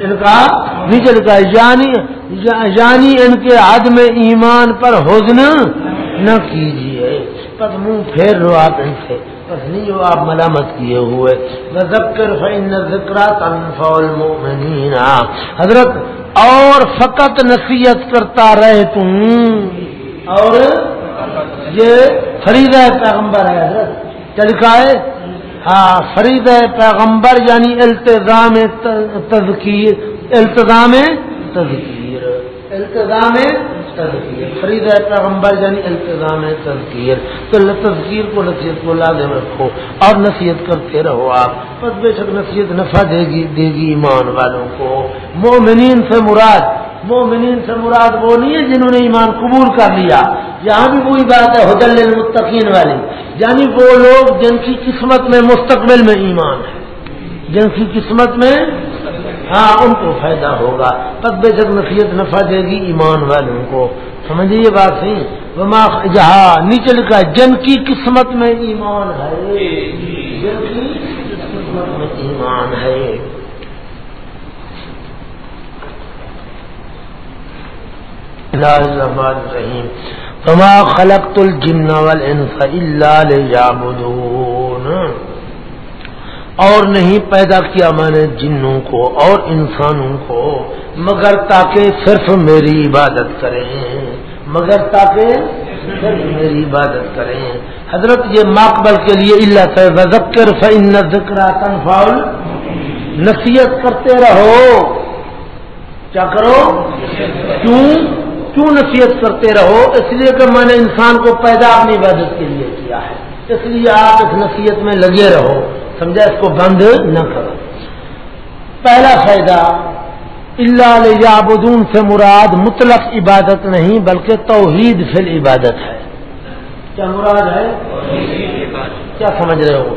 ان کا نیچے لکھا یعنی یعنی ان کے عدم ایمان پر حزن نہ کیجیے بس منہ پھیر لو آپ ان سے۔ بس نہیں جو آپ ملامت کیے ہوئے۔ ذکر فإن ذکر تنفع المؤمنین حضرت، اور فقط نصیحت کرتا رہے تم۔ اور یہ فرید پیغمبر ہے، حضرت۔ کیا لکھا ہے؟ فرید پیغمبر یعنی التظام تذکیر التظام تذکیر التظام تذکیر، فرید پیغمبر یعنی التظام تذکیر، تو تذکیر کو نصیحت کو لازم رکھو اور نصیحت کرتے رہو آپ۔ بس بے شک نصیحت نفع دے گی دے گی ایمان والوں کو۔ مومنین سے مراد، مومنین سے مراد وہ نہیں ہے جنہوں نے ایمان قبول کر لیا۔ یہاں بھی وہی بات ہے حدل المتقین والی۔ یعنی وہ لوگ جن کی قسمت میں مستقبل میں ایمان ہے۔ جن کی قسمت میں ہاں ان کو فائدہ ہوگا۔ تب بے جب نصیحت نفع دے گی ایمان والوں کو۔ سمجھے یہ بات نہیں۔ جہاں نیچے لکھا ہے، جن کی قسمت میں ایمان ہے۔ جن کی قسمت میں ایمان ہے۔ الرحیم۔ فما خلقت الجن والانس الا ليعبدون۔ اور نہیں پیدا کیا میں نے جنوں کو اور انسانوں کو، مگر تاکہ صرف میری عبادت کریں۔ مگر تاکہ صرف میری عبادت کریں۔ حضرت یہ ماقبل کے لیے اللہ سے ذکر فن ذکر تنفاول نصیحت کرتے رہو۔ کیا کرو؟ کیوں؟ کیوں نصیحت کرتے رہو؟ اس لیے کہ میں نے انسان کو پیدا اپنی عبادت کے لیے کیا ہے۔ اس لیے آپ اس نصیحت میں لگے رہو۔ سمجھا؟ اس کو بند نہ کرو۔ پہلا فائدہ اللہ علیہ سے مراد مطلق عبادت نہیں، بلکہ توحید فی عبادت ہے۔ کیا مراد ہے؟ کیا سمجھ رہے ہو؟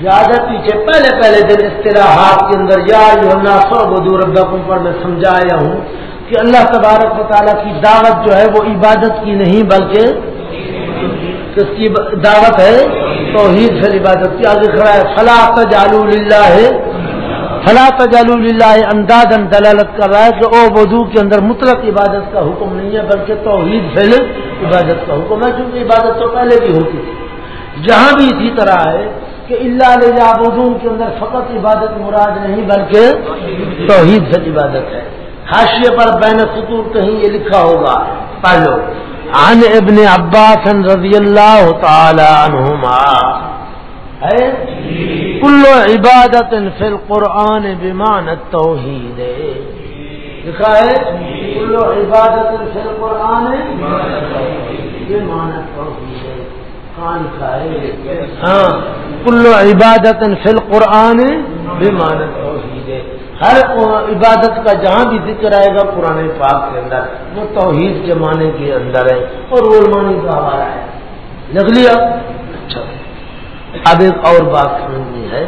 زیادہ پیچھے، پہلے پہلے دن اصطلاحات کے اندر، یا سو بدور ربکم پر میں سمجھایا ہوں۔ کہ اللہ تبارک و تعالیٰ کی دعوت جو ہے وہ عبادت کی نہیں، بلکہ کس کی دعوت ہے؟ توحید سے عبادت کی۔ آگے کھڑا ہے فلاں تجالو ہے فلاں تجالو اللہ انداز دلالت کر رہا ہے کہ او بدو کے اندر مطلق عبادت کا حکم نہیں ہے، بلکہ توحید سے عبادت کا حکم ہے، کیونکہ عبادت تو پہلے بھی ہوتی تھی۔ جہاں بھی اسی طرح ہے کہ اللہ علیہ کے اندر فقط عبادت مراد نہیں، بلکہ توحید سے عبادت ہے۔ حاشیے پر بین سطور کہیں یہ لکھا ہوگا پہلو عن ابن عباس رضی اللہ تعالی عنہما۔ ہے کل عبادت فی القرآن بمان التوحید۔ لکھا ہے؟ کل عبادت فی القرآن بمان لکھا ہے۔ ہاں کل عبادت فی القرآن بمان التوحید۔ ہر عبادت کا جہاں بھی ذکر آئے گا پرانے پاک کے اندر، وہ توحید کے معنی کے اندر ہے اور وہ معنی کا ہمارا ہے۔ لکھ لیا؟ اچھا۔ اب ایک اور بات سمجھنی ہے۔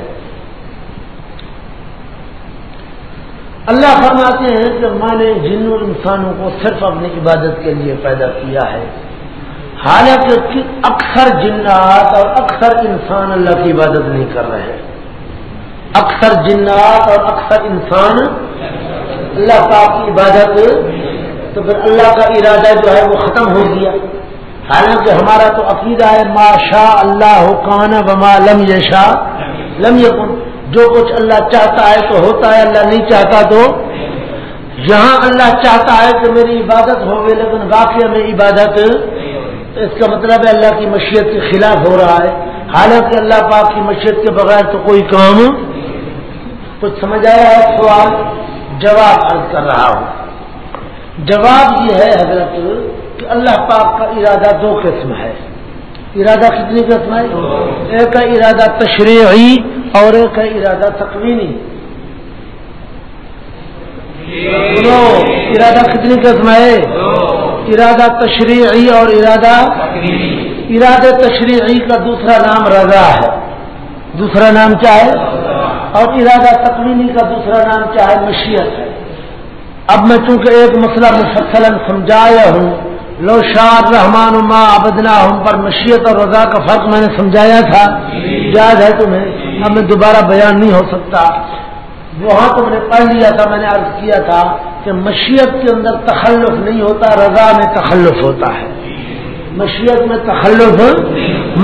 اللہ فرماتے ہیں کہ میں نے جن انسانوں کو صرف اپنی عبادت کے لیے پیدا کیا ہے۔ حالانکہ اکثر جنات اور اکثر انسان اللہ کی عبادت نہیں کر رہے۔ ہیں اکثر جنات اور اکثر انسان اللہ پاک کی عبادت تو پھر اللہ کا ارادہ جو ہے وہ ختم ہو گیا۔ حالانکہ ہمارا تو عقیدہ ہے، ما شاء اللہ کان بما لم یشا لم یکن۔ جو کچھ اللہ چاہتا ہے تو ہوتا ہے، اللہ نہیں چاہتا تو۔ جہاں اللہ چاہتا ہے کہ میری عبادت ہوگی، لیکن واقعہ میں عبادت اس کا مطلب ہے اللہ کی مشیت کے خلاف ہو رہا ہے۔ حالانکہ اللہ پاک کی مشیت کے بغیر تو کوئی کام کچھ سمجھ آیا ہے سوال؟ جواب عرض کر رہا ہوں۔ جواب یہ ہے حضرت کہ اللہ پاک کا ارادہ دو قسم ہے۔ ارادہ کتنی قسم ہے؟ ایک ہے ارادہ تشریحی اور ایک ہے ارادہ تقوینی۔ ارادہ کتنی قسم ہے؟ ارادہ تشریحی اور ارادہ ارادہ تشریحی کا دوسرا نام رضا ہے۔ دوسرا نام کیا ہے؟ اور ارادہ تقوینی کا دوسرا نام چاہے مشیت. ہے اب میں چونکہ ایک مسئلہ مسلسل سمجھایا ہوں، لو شاد رحمان ما ابدنا ہم پر مشیت اور رضا کا فرق میں نے سمجھایا تھا، یاد ہے تمہیں؟ اب میں دوبارہ بیان نہیں ہو سکتا۔ وہاں تو میں نے پڑھ لیا تھا، میں نے عرض کیا تھا کہ مشیت کے اندر تخلف نہیں ہوتا، رضا میں تخلف ہوتا ہے۔ مشیت میں تخلف،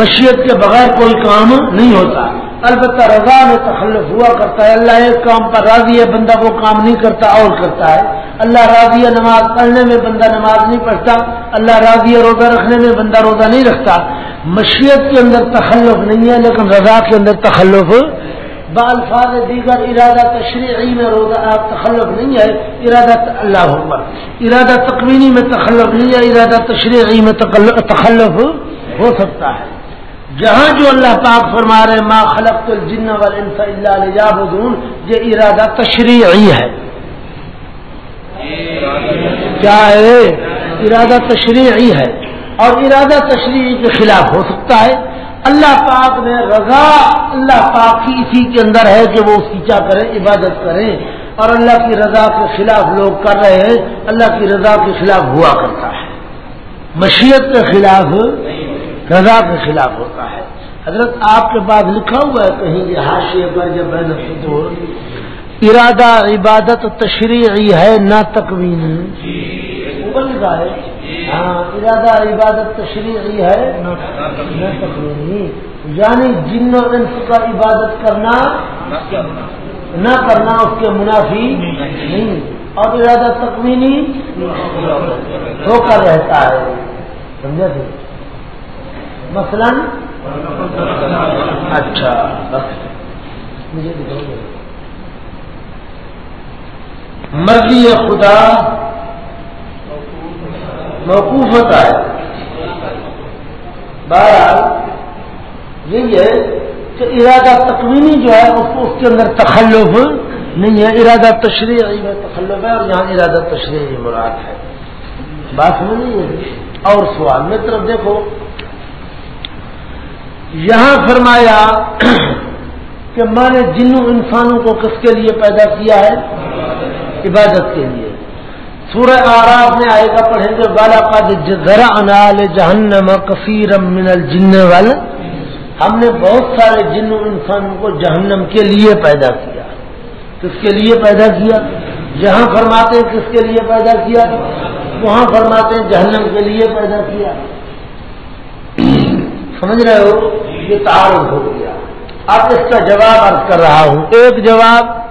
مشیت کے بغیر کوئی کام نہیں ہوتا۔ البتہ رضا میں تخلف ہوا کرتا ہے۔ اللہ ایک کام پر راضی ہے، بندہ وہ کام نہیں کرتا، اور کرتا ہے۔ اللہ راضی ہے نماز پڑھنے میں، بندہ نماز نہیں پڑھتا۔ اللہ راضی ہے روزہ رکھنے میں، بندہ روزہ نہیں رکھتا۔ مشیت کے اندر تخلف نہیں ہے، لیکن رضا کے اندر تخلف۔ بالفاظ دیگر ارادہ تشریعی میں روزہ تخلف نہیں ہے۔ ارادہ اللہ ارادہ تقوینی میں تخلف نہیں ہے، ارادہ تشریعی میں تخلف ہو سکتا ہے۔ جہاں جو اللہ پاک فرما رہے ما خلق الجن والانس الا ليعبدون یہ ارادہ تشریعی ہے۔ کیا ہے؟ ارادہ تشریعی ہے۔ اور ارادہ تشریعی کے خلاف ہو سکتا ہے۔ اللہ پاک نے رضا اللہ پاک کی اسی کے اندر ہے کہ وہ اس کی کیا کریں؟ عبادت کریں۔ اور اللہ کی رضا کے خلاف لوگ کر رہے ہیں۔ اللہ کی رضا کے خلاف ہوا کرتا ہے۔ مشیت کے خلاف رضا کے خلاف ہوتا ہے۔ حضرت آپ کے بعد لکھا ہوا ہے کہیں یہ حاشیے پر جب صدور ارادہ عبادت تشریعی ہے نہ تکوینی۔ لکھا ہے ہاں ارادہ عبادت تشریعی ہے نہ تکوینی۔ یعنی جن و انس کا عبادت کرنا نہ کرنا اس کے منافی نہیں۔ اور ارادہ تکوینی ہو کر رہتا ہے۔ سمجھا تھے مثلا؟ اچھا مجھے مرضی خدا موقوف ہوتا ہے۔ بہرحال یہی ہے کہ ارادہ تکوینی جو ہے اس کو اس کے اندر تخلف نہیں ہے۔ ارادہ تشریحی میں تخلف ہے اور یہاں ارادہ تشریحی مراد ہے۔ بات سمجھ اور سوال میں طرف دیکھو۔ یہاں فرمایا کہ میں نے جنوں انسانوں کو کس کے لیے پیدا کیا ہے؟ عبادت کے لیے۔ سورہ آراف میں آئے گا، پڑھیں گے بالا کا ذرا انال جہنم کثیر من الجن وال ہم نے بہت سارے جنوں انسانوں کو جہنم کے لیے پیدا کیا۔ کس کے لیے پیدا کیا؟ جہاں فرماتے ہیں کس کے لیے پیدا کیا؟ وہاں فرماتے ہیں جہنم کے لیے پیدا کیا۔ سمجھ رہے ہو؟ یہ تعارف ہو گیا۔ اب اس کا جواب عرض کر رہا ہوں۔ ایک جواب۔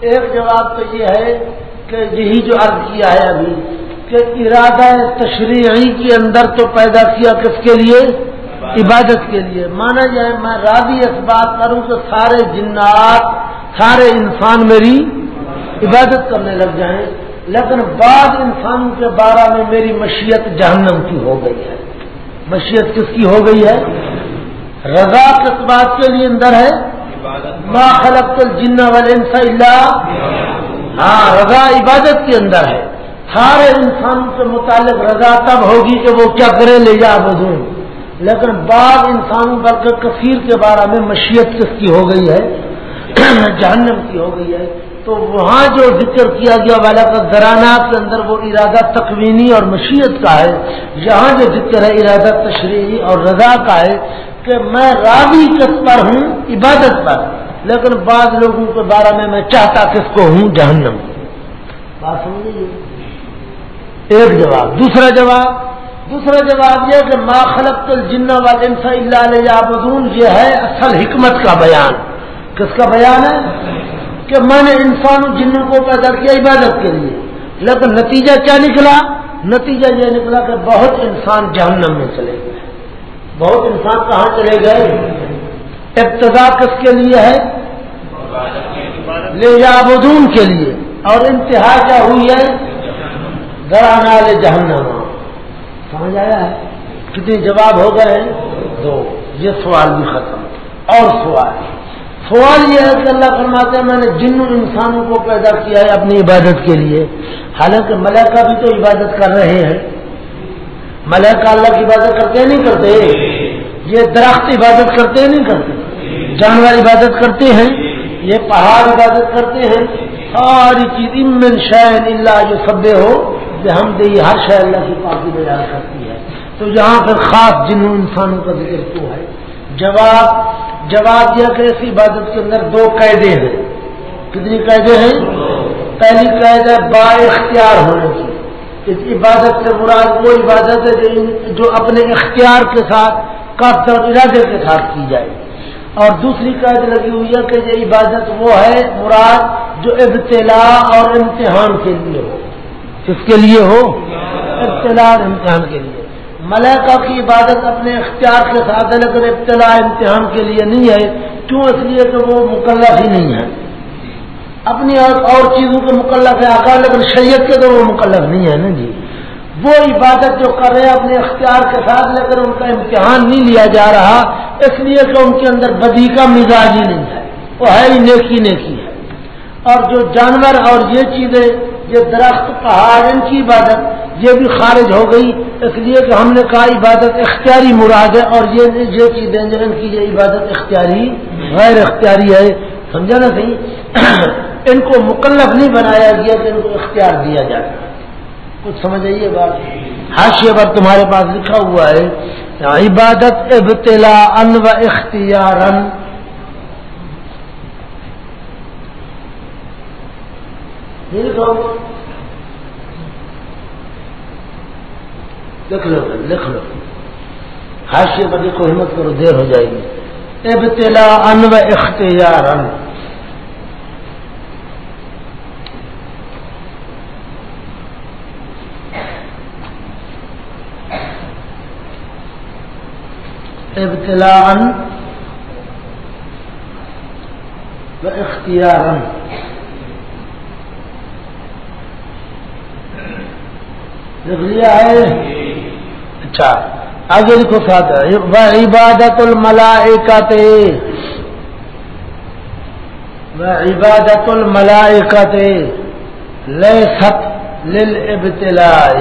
ایک جواب تو یہ ہے کہ یہی جو عرض کیا ہے ابھی کہ ارادہ تشریحی کے اندر تو پیدا کیا کس کے لیے؟ عبادت کے لیے۔ مانا جائے میں راضی اس بات کروں کہ سارے جنات سارے انسان میری عبادت کرنے لگ جائیں لیکن بعض انسانوں کے بارے میں میری مشیت جہنم کی ہو گئی ہے۔ مشیت کس کی ہو گئی ہے؟ رضا کس بات کے لیے اندر ہے؟ ما خلق الجن والانس الا ہاں رضا عبادت کے اندر ہے۔ سارے انسان کے متعلق رضا تب ہوگی کہ وہ کیا کرے، لے جا بدوں لیکن بعض انسانوں بلکہ کثیر کے بارے میں مشیت کس کی ہو گئی ہے؟ جہنم کی ہو گئی ہے۔ تو وہاں جو ذکر کیا گیا والا کا گرانہ کے اندر وہ ارادہ تقوینی اور مشیت کا ہے، یہاں جو ذکر ہے ارادہ تشریحی اور رضا کا ہے کہ میں راضی کس پر ہوں، عبادت پر، لیکن بعض لوگوں کے بارے میں میں چاہتا کس کو ہوں؟ جہنم۔ بات سمجھ ایک جواب۔ دوسرا جواب۔ دوسرا جواب یہ کہ ما خلق الجن والانس الا ليعبدون، یہ ہے اصل حکمت کا بیان۔ کس کا بیان ہے؟ کہ میں نے انسان جنوں کو پیدا کیا عبادت کے لیے۔ لیکن نتیجہ کیا نکلا؟ نتیجہ یہ نکلا کہ بہت انسان جہنم میں چلے گئے۔ بہت انسان کہاں چلے گئے؟ ابتدا کس کے لیے ہے؟ لے جابدون کے لیے۔ اور انتہا کیا ہوئی ہے؟ گرانا لے جہنم۔ سمجھ آیا ہے؟ کتنے جواب ہو گئے ہیں؟ دو۔ یہ سوال بھی ختم۔ اور سوال۔ سوال یہ ہے کہ اللہ فرماتے ہیں، میں نے جن انسانوں کو پیدا کیا ہے اپنی عبادت کے لیے۔ حالانکہ ملکہ بھی تو عبادت کر رہے ہیں۔ ملکہ اللہ کی عبادت کرتے نہیں کرتے۔ یہ درخت عبادت کرتے نہیں کرتے۔ جانور عبادت کرتے ہیں۔ یہ پہاڑ عبادت کرتے ہیں۔ ساری چیز امن شہن اللہ جو سبے ہو کہ ہم دے ہر شہر اللہ کی پاکی بیان کرتی ہے۔ تو یہاں پر خاص جن انسانوں کا ذکر کیوں ہے۔ جواب جواب دیا کہ اس عبادت کے اندر دو قیدے ہیں۔ کتنی قیدیں ہیں؟ پہلی قید ہے با اختیار ہونے کی۔ اس عبادت سے مراد وہ عبادت ہے جو اپنے اختیار کے ساتھ قبض اور ارادے کے ساتھ کی جائے۔ اور دوسری قید لگی ہوئی ہے کہ یہ عبادت وہ ہے مراد جو ابتلا اور امتحان کے لیے ہو۔ کس کے لیے ہو؟ ابتلا اور امتحان کے لیے۔ ملکہ کی عبادت اپنے اختیار کے ساتھ ہے لیکن ابتلا امتحان کے لیے نہیں ہے، کیوں؟ اس لیے کہ وہ مکلف ہی نہیں ہے۔ اپنی اور چیزوں کے مکلف ہے آکار لیکن شریعت کے تو وہ مکلف نہیں ہے نا جی۔ وہ عبادت جو کر رہے ہیں، اپنے اختیار کے ساتھ لیکن ان کا امتحان نہیں لیا جا رہا، اس لیے کہ ان کے اندر بدی کا مزاج ہی نہیں ہے۔ وہ ہے ہی نیکی نیکی ہے۔ اور جو جانور اور یہ چیزیں یہ درخت پہاڑ ان کی عبادت، یہ بھی خارج ہو گئی، اس لیے کہ ہم نے کہا عبادت اختیاری مراد ہے اور یہ یہ چیزیں ان کی یہ عبادت اختیاری، غیر اختیاری ہے۔ سمجھا نا صحیح؟ ان کو مکلف نہیں بنایا گیا کہ ان کو اختیار دیا جائے۔ کچھ سمجھ آئیے بات۔ حاشیے پر تمہارے پاس لکھا ہوا ہے، عبادت ابتلا ان و اختیار لکھ لو لکھ لو۔ حاشیے پر دیکھو، ہمت کرو، دیر ہو جائے گی۔ ابتلا ان و اختیار ابتلاء و اختیار لکھ لیا ہے اچھا آگے لکھو ساتھ عبادت الملائکت عبادت الملائکت لیست للابتلاء۔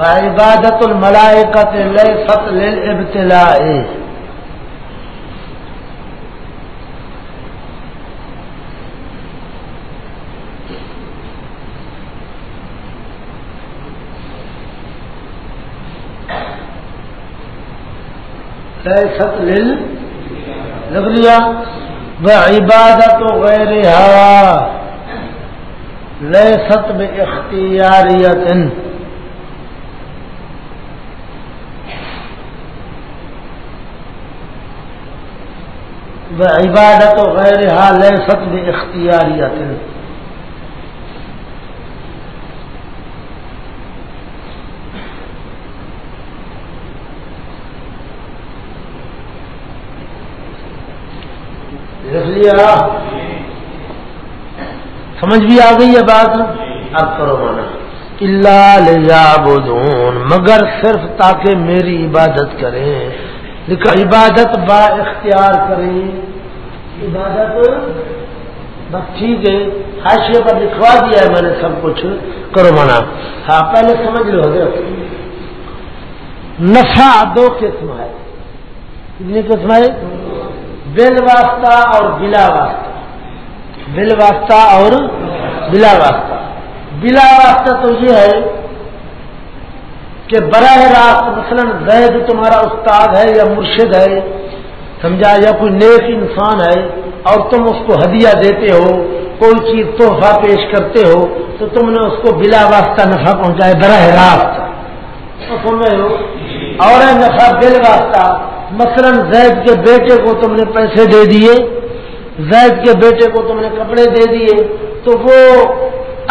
عبادت الملائکت لیست للابتلاء۔ لیست لل لکھ لیا عبادت غیرها لیست باختیاریت عبادت و غیر حال اختیاریت لکھ لیا۔ سمجھ بھی آ گئی ہے بات؟ اب کرو مانا۔ اللہ مگر صرف تاکہ میری عبادت کریں۔ لکھا، عبادت با اختیار کریں۔ عبادت بس ٹھیک ہے۔ حاشیے پر لکھوا دیا ہے میں نے سب کچھ۔ کرو منا ہاں پہلے سمجھ لو حضرت۔ نفع دو قسم ہے۔ کتنی قسم ہے؟ بل واسطہ اور بلا واسطہ۔ بل واسطہ اور بلا واسطہ۔ بلا واسطہ تو یہ ہے کہ براہ راست مثلا زید تمہارا استاد ہے یا مرشد ہے، سمجھا، یا کوئی نیک انسان ہے اور تم اس کو ہدیہ دیتے ہو، کوئی چیز تحفہ پیش کرتے ہو، تو تم نے اس کو بلا واسطہ نفع پہنچائے براہ راست۔ سن رہے ہو؟ اور نفع بل واسطہ۔ مثلا زید کے بیٹے کو تم نے پیسے دے دیے، زید کے بیٹے کو تم نے کپڑے دے دیے، تو وہ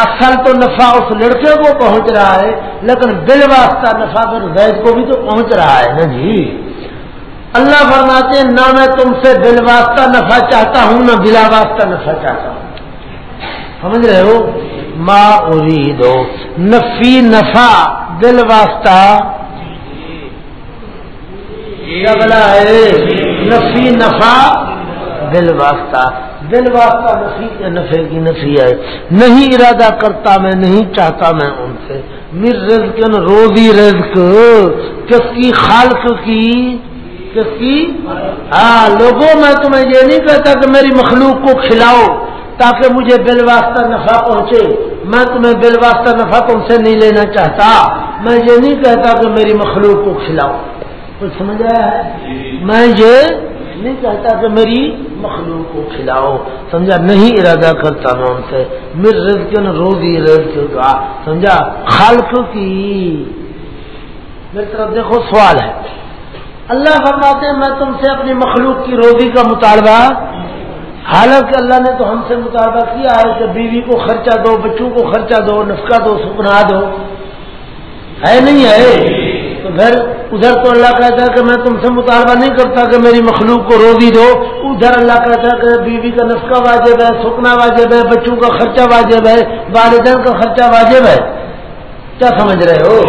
اصل تو نفع اس لڑکے کو پہنچ رہا ہے، لیکن بل واسطہ نفع پھر زید کو بھی تو پہنچ رہا ہے نا جی؟ اللہ فرماتے ہیں، نہ میں تم سے بل واسطہ نفع چاہتا ہوں، نہ بلا واسطہ نفع چاہتا ہوں۔ سمجھ رہے ہو؟ ما دو نفی نفع، بل واسطہ بلا ہے نفی نفع بل واسطہ دل واسطہ نفی نفے کی نفی ہے۔ نہیں ارادہ کرتا میں، نہیں چاہتا میں ان سے۔ مر رزق یعنی روزی رزق۔ کس کی؟ خالق کی۔ کس کی؟ ہاں لوگوں میں تمہیں یہ نہیں کہتا کہ میری مخلوق کو کھلاؤ تاکہ مجھے بل واسطہ نفع پہنچے۔ میں تمہیں بل واسطہ نفع تم سے نہیں لینا چاہتا۔ میں یہ نہیں کہتا کہ میری مخلوق کو کھلاؤ۔ کچھ سمجھ آیا ہے میں یہ نہیں چاہتا کہ میری مخلوق کو کھلاؤ۔ سمجھا نہیں ارادہ کرتا میں ان سے۔ میر رزق روزی رزق کا سمجھا خلق کی۔ میری طرف دیکھو سوال ہے۔ اللہ فرماتے ہیں میں تم سے اپنی مخلوق کی روزی کا مطالبہ۔ حالانکہ اللہ نے تو ہم سے مطالبہ کیا ہے کہ بیوی کو خرچہ دو بچوں کو خرچہ دو نفقہ دو سکنا دو۔ ہے نہیں ہے۔ تو پھر ادھر تو اللہ کہتا ہے کہ میں تم سے مطالبہ نہیں کرتا کہ میری مخلوق کو روزی دو، ادھر اللہ کہتا ہے کہ بیوی کا نسخہ واجب ہے، سکنا واجب ہے، بچوں کا خرچہ واجب ہے، والدین کا خرچہ واجب ہے۔ کیا سمجھ رہے ہو؟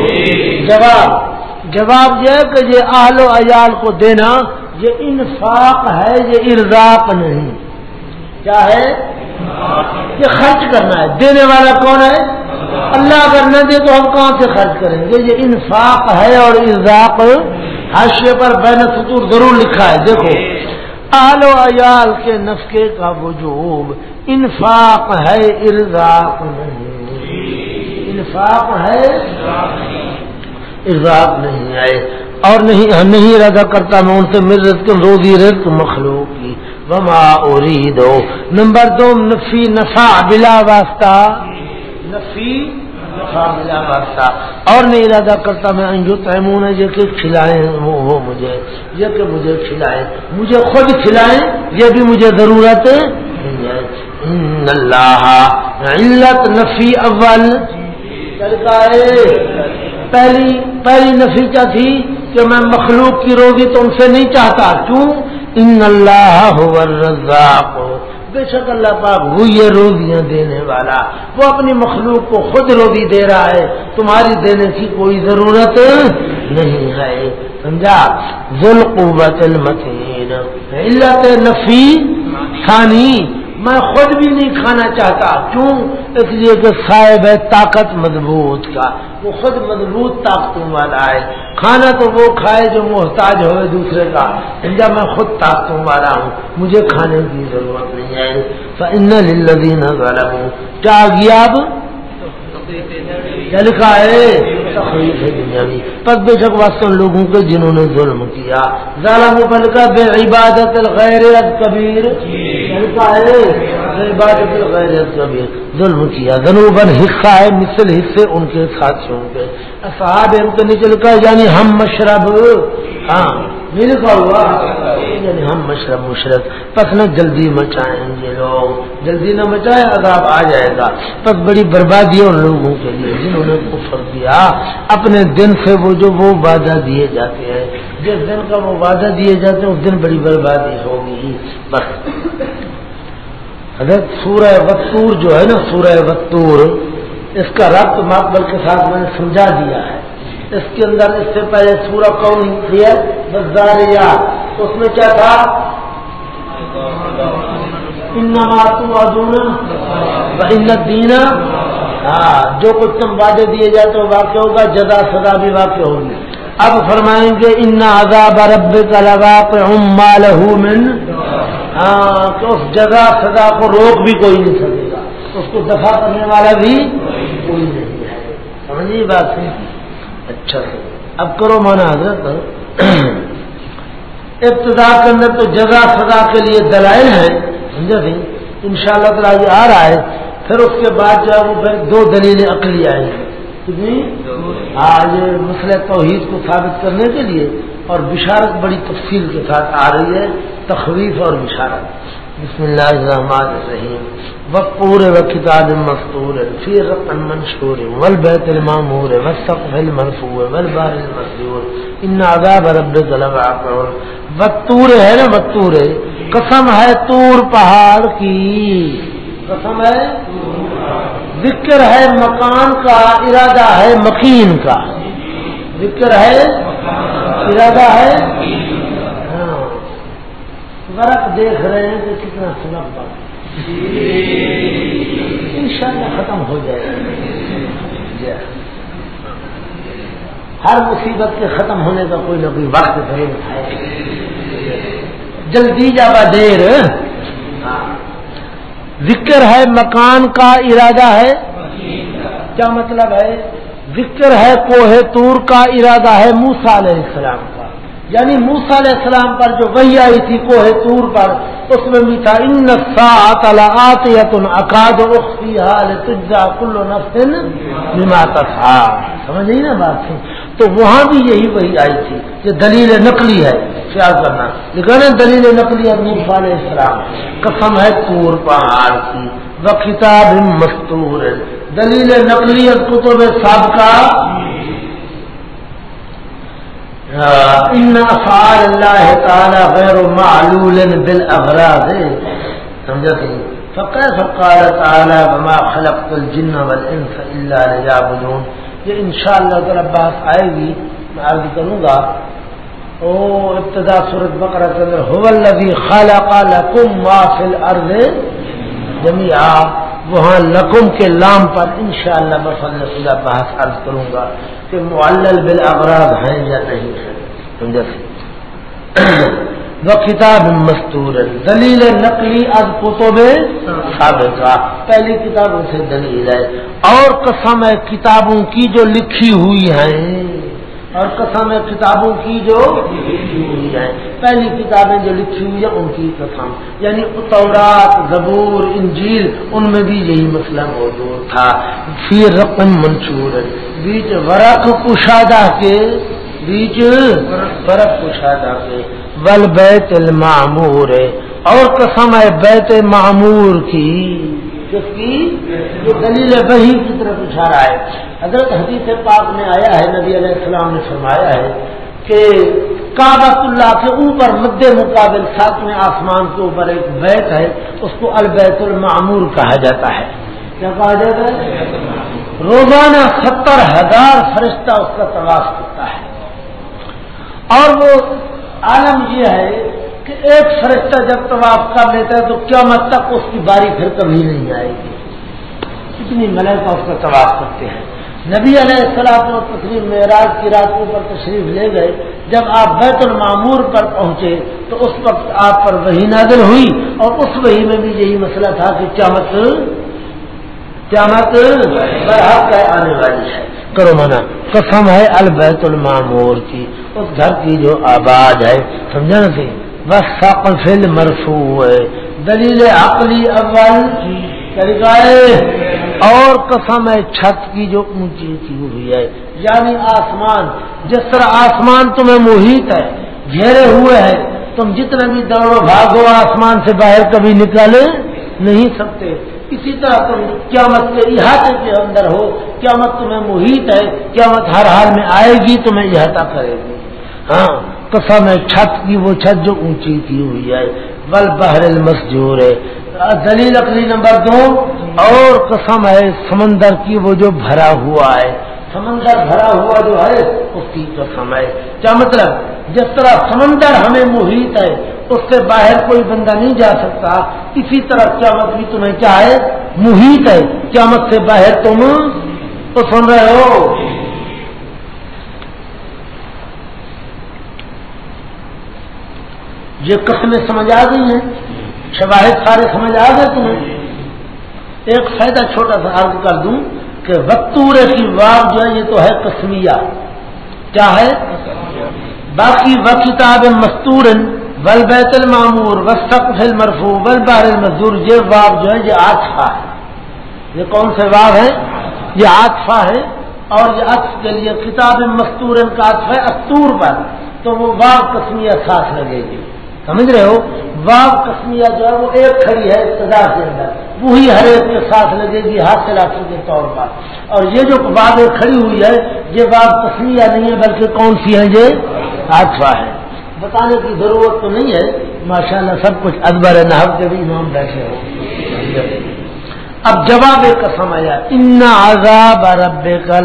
جواب جواب یہ کہ یہ آل و عیال کو دینا، یہ انفاق ہے، یہ ارزاق نہیں۔ کیا ہے؟ یہ خرچ کرنا ہے۔ دینے والا کون ہے؟ اللہ اگر نہ دے تو ہم کہاں سے خرچ کریں گے؟ یہ انفاق ہے اور ارزاق حاشے پر بین سطور ضرور لکھا ہے۔ دیکھو، آل و عیال کے نفقے کا وجوب انفاق ہے، ارزاق نہیں۔ انفاق ہے، ارزاق نہیں ہے۔ اور نہیں نہیں ارادہ کرتا میں ان سے مل رزق روزی رزق مخلوق کی۔ وما دو نمبر دو نفی نفع بلا واسطہ. نفی اور نہیں ارادہ کرتا میں انجو تیمون ہے یہ کہ کھلائیں وہ مجھے یہ کہ مجھے کھلائیں مجھے خود کھلائیں یہ بھی مجھے ضرورت اللہ علت نفی اول۔ پہلی پہلی نفی کیا تھی؟ کہ میں مخلوق کی روزی تو ان سے نہیں چاہتا۔ کیوں؟ ان اللہ رزاق بے شک اللہ پاک وہ یہ روزیاں دینے والا، وہ اپنی مخلوق کو خود روزی دے رہا ہے، تمہاری دینے کی کوئی ضرورت نہیں ہے۔ سمجھا؟ ذلقوت المتین۔ علت نفی ثانی۔ میں خود بھی نہیں کھانا چاہتا، کیوں؟ اس لیے کہ صاحب ہے طاقت مضبوط کا۔ وہ خود مضبوط طاقتوں والا ہے۔ کھانا تو وہ کھائے جو محتاج ہوئے دوسرے کا۔ سمجھا میں خود طاقتوں والا ہوں۔ مجھے کھانے کی ضرورت نہیں ہے۔ ان للذین ظلموا۔ کیا گیا اب؟ لکھا ہے؟ تخریف ہے دنیاوی پس بے شک واسطے لوگوں کے جنہوں نے ظلم کیا۔ ظالم پل کا بے عبادت الغیر کبیر ہے۔ ظلم کیا۔ ذنوبن حصہ ہے، مثل حصے ان کے ساتھیوں کے۔ اصحاب ان کے نیچے لکھا ہے یعنی ہم مشرب۔ ہاں نہیں لکھا ہوا۔ یعنی ہم مشرب مشرق پس نہ جلدی مچائیں گے لوگ۔ جلدی نہ مچائیں، عذاب آ جائے گا۔ پس بڑی بربادی اور لوگوں کے لیے جنہوں نے کفر دیا۔ اپنے دن سے وہ جو وہ وعدہ دیے جاتے ہیں۔ جس دن کا وہ وعدہ دیے جاتے ہیں، اس دن بڑی بربادی ہوگی۔ بس۔ حضرت سورہ وطور جو ہے نا، سورہ وطور اس کا ربط مقبل کے ساتھ میں نے سمجھا دیا ہے۔ اس کے اندر اس سے پہلے سورہ کون تھی؟ بزاریات اس میں کیا تھا؟ دینا ہاں جو کچھ تم وعدے دیے جاتے تو واقع ہوگا، جزا سزا بھی واقع ہوگی اب فرمائیں گے، ان عذاب رب کا لگا مال ہاں تو اس جزا سزا کو روک بھی کوئی نہیں سکے گا۔ اس کو دفاع کرنے والا بھی کوئی نہیں ہے۔ سمجھیے بات اچھا اب کرو مانا حضرت۔ ابتدا کے اندر تو جگہ سزا کے لیے دلائل ہے سمجھا سی ان شاء اللہ تعالیٰ یہ آ رہا ہے۔ پھر اس کے بعد جو ہے وہ پھر دو دلیلیں عقلی آئی ہیں ہاں یہ مسئلہ توحید کو ثابت کرنے کے لیے اور بشارت بڑی تفصیل کے ساتھ آ رہی ہے۔ تخویف اور بشارت۔ بسم اللہ الرحمن الرحیم۔ وقور و کتاب مستور فی رقم منشور والبیت المامور والسقف المرفوع۔ والبار المسجور۔ ان عذاب رب ظلم عقور وقتور ہے نا وقتور قسم ہے تور پہاڑ کی۔ قسم ہے؟ ذکر ہے مکان کا، ارادہ ہے مکین کا۔ ذکر ہے، ارادہ ہے فرق دیکھ رہے ہیں کہ کتنا سلب بات ان شاء اللہ ختم ہو جائے گا۔ جی۔ ہر مصیبت کے ختم ہونے کا کوئی نہ کوئی وقت ضرور ہے۔ جلدی جابا دیر۔ ذکر ہے مکان کا ارادہ ہے۔ کیا مطلب ہے؟ ذکر ہے کوہ تور کا ارادہ ہے موسا علیہ السلام کا۔ یعنی موسا علیہ السلام پر جو وہی آئی تھی کوہ تور پر، اس میں بھی تھا، ان سات اکاد حال تجا کلو نفسن بماتا تھا سمجھ نہیں نا بات تھی؟ تو وہاں بھی یہی وہی آئی تھی یہ دلیل نقلی ہے، خیال کرنا۔ لیکن دلیل نقلی ہے موسا علیہ السلام۔ قسم ہے تور پہاڑ کی وہ کتاب مستور۔ دلیل نقلی کتب سابقہ۔ ان افعال اللہ تعالی غیر معلول بالاغراض۔ سمجھا کہ فقال فقال تعالی، وما خلقت الجن والانس الا ليعبدون۔ یہ انشاءاللہ تعالی بات آئے گی، میں عرض کروں گا، او ابتدا سورۃ بقرہ کے اندر، هو الذی خلق لكم ما فی الارض جميعا وہاں لکم کے لام پر انشاءاللہ میں فضل خدا بحث عرض کروں گا۔ کہ معلل بالاغراض ہیں یا نہیں ہے سمجھا وہ کتاب مستور دلیل نقلی از کتب سابقہ پہلی کتابوں سے دلیل ہے۔ اور قسم ہے کتابوں کی جو لکھی ہوئی ہیں۔ اور قسم ہے کتابوں کی جو لکھی ہوئی ہیں۔ پہلی کتابیں جو لکھی ہوئی ہیں، ان کی قسم۔ یعنی اتورات زبور، انجیل، ان میں بھی یہی مسئلہ موجود تھا۔ پھر رقم منشور بیچ ورق کشادہ کے، بیچ ورق کشادہ کے۔ ول بیت المعمور اور قسم ہے بیت معمور کی۔ جس کی جو دلیل وہی کی طرف اشارہ ہے۔ حضرت حدیث پاک میں آیا ہے، نبی علیہ السلام نے فرمایا ہے کہ کابت اللہ کے اوپر مد مقابل ساتویں آسمان کے اوپر ایک بیت ہے، اس کو البیت المعمور کہا جاتا ہے۔ کیا کہا جاتا ہے؟ روزانہ ستر ہزار فرشتہ اس کا تلاش کرتا ہے۔ اور وہ عالم یہ ہے کہ ایک فرشتہ جب طواف کر لیتا ہے تو کیا مت تک اس کی باری پھر کبھی نہیں آئے گی۔ کتنی ملکہ اس کا طواف کرتے ہیں۔ نبی علیہ السلام و تقریب میں رات کی راتوں پر تشریف لے گئے۔ جب آپ بیت المعمور پر پہنچے تو اس وقت آپ پر وہی نازل ہوئی اور اس وہی میں بھی یہی مسئلہ تھا کہ چمک قیامت برحق ہے آنے والی ہے۔ کرو منا قسم ہے البیت المامور کی، اس گھر کی جو آباد ہے، سمجھا نا سی بس فل مرفو دلیل عقلی اول طریقہ اور قسم ہے چھت کی جو اونچی کی ہوئی ہے۔ یعنی آسمان۔ جس طرح آسمان تمہیں محیط ہے، گھیرے ہوئے ہیں، تم جتنا بھی دوڑو بھاگو آسمان سے باہر کبھی نکل نہیں سکتے۔ اسی طرح تم قیامت کے احاطے کے اندر ہو، قیامت تمہیں محیط ہے، قیامت ہر حال میں آئے گی، تمہیں احاطہ کرے گی۔ ہاں۔ قسم ہے، چھت کی وہ چھت جو اونچی کی ہوئی ہے۔ بل بحر المسجور ہے۔ دلیل اقلی نمبر دو۔ اور قسم ہے، سمندر کی وہ جو بھرا ہوا ہے۔ سمندر بھرا ہوا جو ہے، اس کی قسم ہے۔ کیا مطلب؟ جس طرح سمندر ہمیں محیط ہے، اس سے باہر کوئی بندہ نہیں جا سکتا۔ اسی طرح قیامت بھی تمہیں کیا ہے؟ محیط ہے۔ قیامت سے باہر تم تو سن رہے ہو۔ یہ قسمیں سمجھ آ گئی ہیں، شواہد سارے سمجھ آ گئے تمہیں۔ ایک فائدہ چھوٹا سا عرض کر دوں کہ وقتور کی واب جو ہے، یہ تو ہے کسمیا کیا ہے؟ باقی و کتاب مستور ول بیت المامور و سقف المرفو ول بار المزدور یہ واب جو ہے، یہ آٹفا ہے۔ یہ کون سے واب ہے یہ آٹفا ہے۔ اور یہ عطف کے لیے کتاب مستور کا عطف ہے استور پر۔ تو وہ واب کسمیا ساتھ لگے گی۔ سمجھ رہے ہو؟ واب کسمیا جو ہے وہ ایک کھڑی ہے ابتدا کے اندر۔ وہی ہر ایک کے ساتھ لگے گی ہاتھ چلاکی کے طور پر۔ اور یہ جو باب کھڑی ہوئی ہے، یہ باب کسمیا نہیں ہے، بلکہ کون سی ہے یہ؟ آٹھوا ہے۔ بتانے کی ضرورت تو نہیں ہے۔ ماشاء اللہ سب کچھ ادبر نحب کے بھی امام بیٹھے ہو۔ اب جواب قسم آیا، ان عذاب رب کا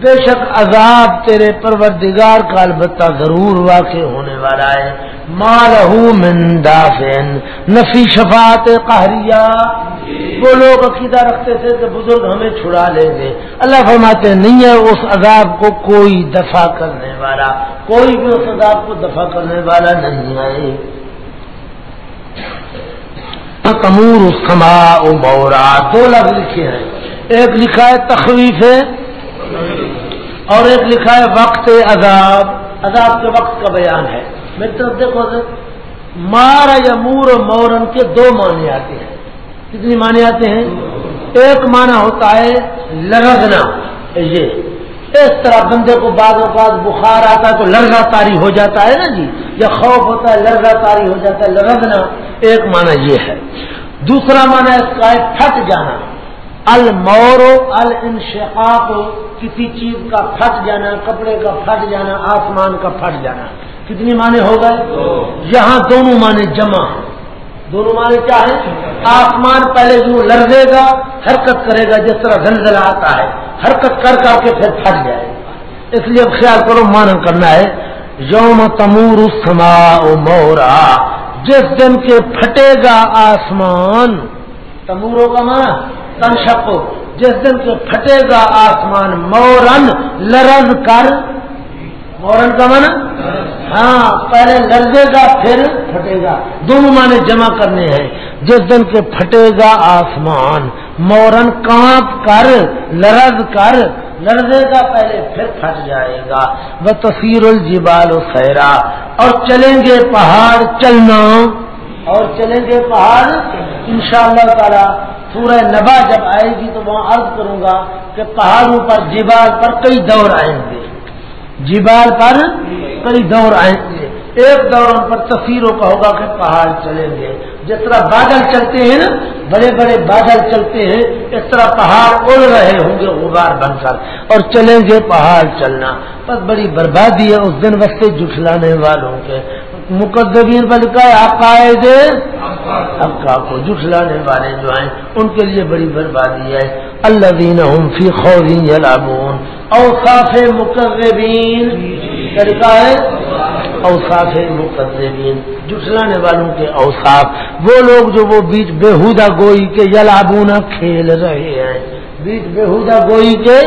بے شک عذاب تیرے پروردگار کا البتہ ضرور واقع ہونے والا ہے۔ من دافن نفی شفاعت قہریہ۔ وہ لوگ عقیدہ رکھتے تھے کہ بزرگ ہمیں چھڑا لیں گے اللہ فرماتے نہیں ہے اس عذاب کو کوئی دفع کرنے والا۔ کوئی بھی اس عذاب کو دفع کرنے والا نہیں آئے تمور سما مورا دو لفظ لکھے ہیں۔ ایک لکھا ہے تخویف ہے اور ایک لکھا ہے وقت عذاب عذاب کے وقت کا بیان ہے۔ میری طرف دیکھو مار یا مور مورن کے دو معنی آتے ہیں۔ کتنی معنی آتے ہیں؟ ایک معنی ہوتا ہے لرزنا یہ۔ اس طرح بندے کو بعض اوقات بخار آتا ہے تو لرزا تاری ہو جاتا ہے نا جی۔ یا خوف ہوتا ہے لرزا تاری ہو جاتا ہے، لرزنا۔ ایک معنی یہ ہے۔ دوسرا معنی اس کا ہے پھٹ جانا۔ المور الانشقاق کسی چیز کا پھٹ جانا کپڑے کا پھٹ جانا آسمان کا پھٹ جانا۔ کتنی معنی ہو گئے یہاں دونوں معنی جمع ہیں۔ دونوں معنی کیا ہے آسمان پہلے جو لرزے گا حرکت کرے گا جس طرح زلزلہ آتا ہے۔ حرکت کر کر کے پھر پھٹ جائے۔ گا اس لیے اب خیال کرو مان کرنا ہے یوم تمور سما مورا۔ جس دن کے پھٹے گا آسمان۔ تموروں کا مانا۔ تنشپ جس دن کے پھٹے گا آسمان مورن، لرز کر۔ مورن کا مانا ہاں پہلے لرزے گا، پھر پھٹے گا۔ دونوں معنی جمع کرنے ہیں۔ جس دن کے پھٹے گا آسمان، مورن کانپ کر، لرز کر۔ لرزے گا، پہلے پھر پھٹ جائے گا۔ وہ تصویر الجبال و خیرا اور چلیں گے پہاڑ چلنا۔ اور چلیں گے پہاڑ۔ انشاءاللہ اللہ تعالی سورہ نبا جب آئے گی تو وہاں عرض کروں گا کہ پہاڑوں پر جبال پر کئی دور آئیں گے۔ جبال پر کئی دور آئیں گے۔ ایک دور ان پر تصویروں کا ہوگا کہ پہاڑ چلیں گے۔ جس طرح بادل چلتے ہیں نا، بڑے بڑے بادل چلتے ہیں، اس طرح پہاڑ اڑ رہے ہوں گے، غبار بن کر۔ اور چلیں گے پہاڑ چلنا۔ بس بڑی بربادی ہے اس دن وقت جٹلانے والوں کے۔ مقدبین پر کا عقائد ابکا کو جٹلانے والے جو ہیں ان کے لیے بڑی بربادی ہے۔ اللہ دین فی خوری یلابون اوصاف مقربین۔ طریقہ ہے؟ اوصاف مقربین۔ جٹلانے والوں کے اوصاف۔ وہ لوگ جو وہ بیچ بےحودہ گوئی کے یلابونا کھیل رہے ہیں۔ بیچ بےحودہ گوئی کے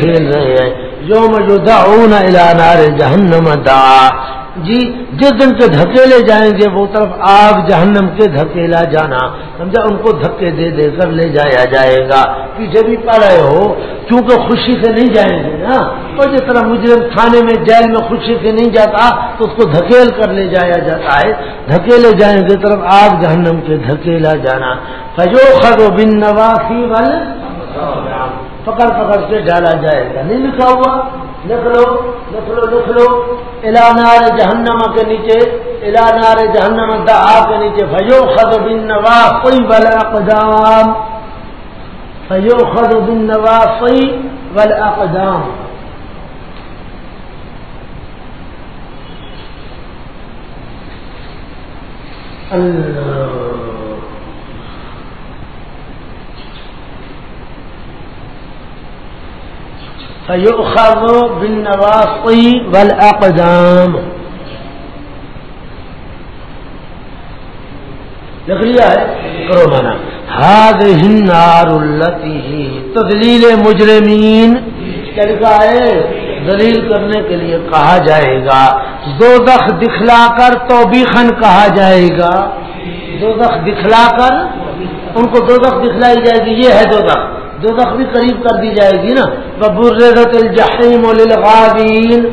کھیل رہے ہیں۔ جو مجھے داؤن نار جہنم دا جی جس دن کے دھکیلے جائیں گے، وہ طرف آگ جہنم کے دھکیلا جانا۔ سمجھا؟ ان کو دھکے دے دے کر لے جایا جائے گا۔ پیچھے بھی پڑ رہے ہو کیونکہ خوشی سے نہیں جائیں گے نا۔ اور جس طرح مجرم تھانے میں جیل میں خوشی سے نہیں جاتا، تو اس کو دھکیل کر لے جایا جاتا ہے۔ دھکیلے جائیں گے، طرف آگ جہنم کے دھکیلا جانا۔ فجو خدو بن نواسی والے پکڑ پکڑ کے ڈالا جائے گا۔ نہیں لکھا ہوا لکھ لو لکھ لو لکھ لو الانار جہنم کے نیچے الانار جہنم دا کے نیچے۔ فیو خد بن نواز کوئی بل اقدام فیو خد بن نواز کوئی بل اقدام اللہ۔ فيؤخذ بالنواصي والأقدام لکھ لیا ہے؟ کرو مانا۔ ہاد ہنار التی تدلیل مجرمین کیا لکھا ہے؟ دلیل کرنے کے لیے کہا جائے گا۔ دو دخ دکھلا کر تو بھی کہا جائے گا۔ دو دخ دکھلا کر، ان کو دو دخ دکھلائی جائے گی۔ یہ ہے دو دخ دو بھی قریب کر دی جائے گی نا۔ ببر الجحیم للغابین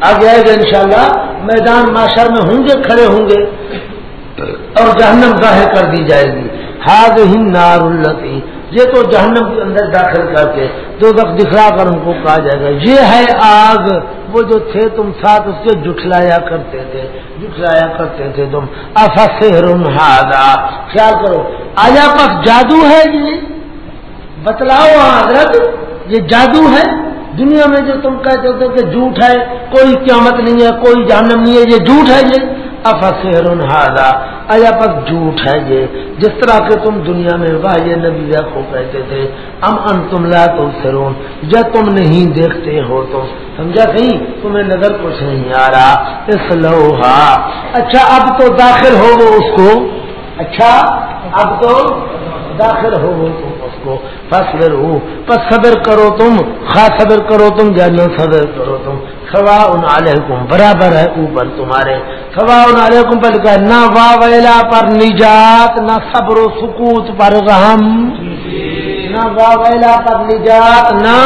آگے آئے گا انشاءاللہ، میدان معاشر میں ہوں گے، کھڑے ہوں گے۔ اور جہنم ظاہر کر دی جائے گی۔ ہاد ہند نار التی یہ تو جہنم کے اندر داخل کر کے دو دخ دکھلا کر ان کو کہا جائے گا۔ یہ ہے آگ۔ وہ جو تھے تم ساتھ اس کے جٹلایا کرتے تھے۔ جٹلایا کرتے تھے تم۔ افسر خیال کرو آیا پاس جادو ہے یہ بتلاؤ حضرت، یہ جادو ہے۔ دنیا میں جو تم کہتے ہوتے کہ جھوٹ ہے، کوئی قیامت نہیں ہے، کوئی جہنم نہیں ہے، یہ جھوٹ ہے یہ۔ افسر ہاضا ایا پر جھوٹ ہے یہ۔ جس طرح کہ تم دنیا میں واہ یہ نبی کو کہتے تھے، ام ان تم لا تو سرون جب تم نہیں دیکھتے ہو تو۔ سمجھا کہیں؟ تمہیں نظر کچھ نہیں آ رہا۔ اس لوہا اچھا اب تو داخل ہو وہ اس کو۔ اچھا اب تو داخل ہو وہ اس کو فصبر ہو پس صبر کرو تم خاص صبر کرو تم یا نہ صبر کرو تم۔ سوا ان علیکم برابر ہے اوپر تمہارے۔ سوا ان علیکم پر لکھا نہ وا ویلا پر نجات نہ صبر و سکوت پر رحم نہ وا ویلا پر نجات نہ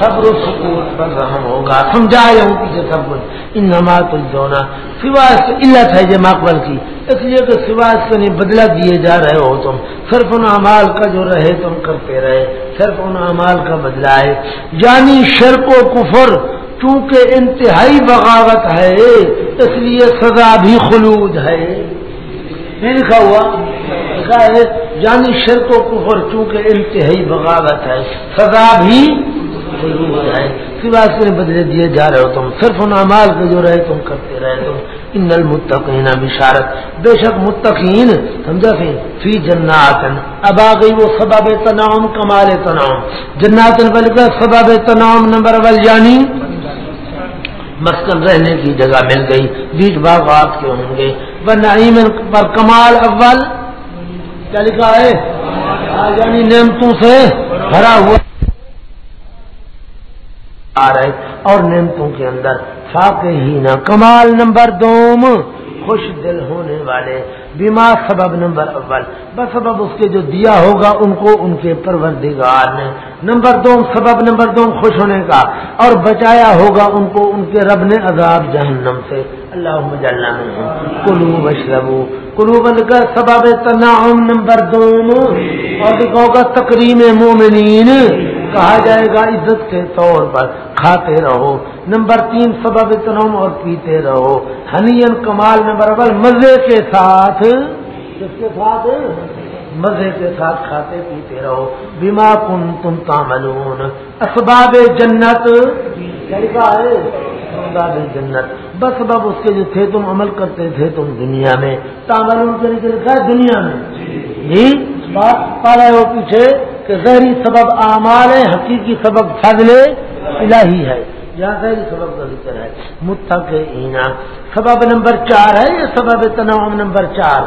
صبر و سکوت پر رحم ہوگا۔ سمجھایا ہوں پیچھے سب کچھ ان نماز الجونا سوا علت ہے یہ مقبل کی۔ اس لیے کہ سوا سے نہیں بدلا دیے جا رہے ہو تم۔ صرف ان امال کا جو رہے تم کرتے رہے۔ صرف ان امال کا بدلا ہے۔ یعنی شرک و کفر، چونکہ انتہائی بغاوت ہے، اس لیے سزا بھی خلود ہے۔ نہیں لکھا ہوا۔ لکھا ہے یعنی شرک و کفر، چونکہ انتہائی بغاوت ہے۔ سزا بھی ہے سے بدلے دیے جا رہے ہو تم صرف ان امال کے جو رہے تم کرتے رہے تم ان المتقین بشارت بے شک متقین سمجھا سی فی جناتن اب آ گئی وہ سباب تنام کمال تنام جناتن بل کا سباب تنام نمبر ول یعنی مسکن رہنے کی جگہ مل گئی بیچ باغات کے ہوں گے نعیم پر کمال اول کیا لکھا ہے یعنی نعمتوں سے بھرا ہوا آ رہے اور نعمتوں کے اندر فاقے ہی نہ، کمال نمبر دوم خوش دل ہونے والے، بیمار سبب نمبر اول۔ بس سبب اس کے جو دیا ہوگا، ان کو ان کے پروردگار نے۔ نمبر دو، سبب نمبر دو، خوش ہونے کا۔ اور بچایا ہوگا ان کو ان کے رب نے عذاب جہنم سے۔ اللہ کلو بشربو کلو بن کر سبب تنعم نمبر دو اور دکھاؤ گا تقریم مومنین۔ کہا جائے گا عزت کے طور پر، کھاتے رہو۔ نمبر تین، سبب تنم اور پیتے رہو۔ ہنی کمال، نمبر اول مزے کے ساتھ۔ کس کے ساتھ؟ مزے کے ساتھ کھاتے پیتے رہو۔ بیما کن تم تاملون اسباب جنت۔ یعنی ہے؟ اسباب جنت۔ بس بب اس کے جو تھے تم، عمل کرتے تھے تم دنیا میں۔ تاملون کے لیے لکھا ہے؟ دنیا میں۔ جی۔ بات پا رہے ہو پیچھے۔ کہ ظہری سبب اعمال ہے حقیقی سبب فضل الہی ہے یہاں ظہری سبب کا ذکر ہے۔ متق اینا سبب نمبر چار ہے، یہ سبب تنوع نمبر چار۔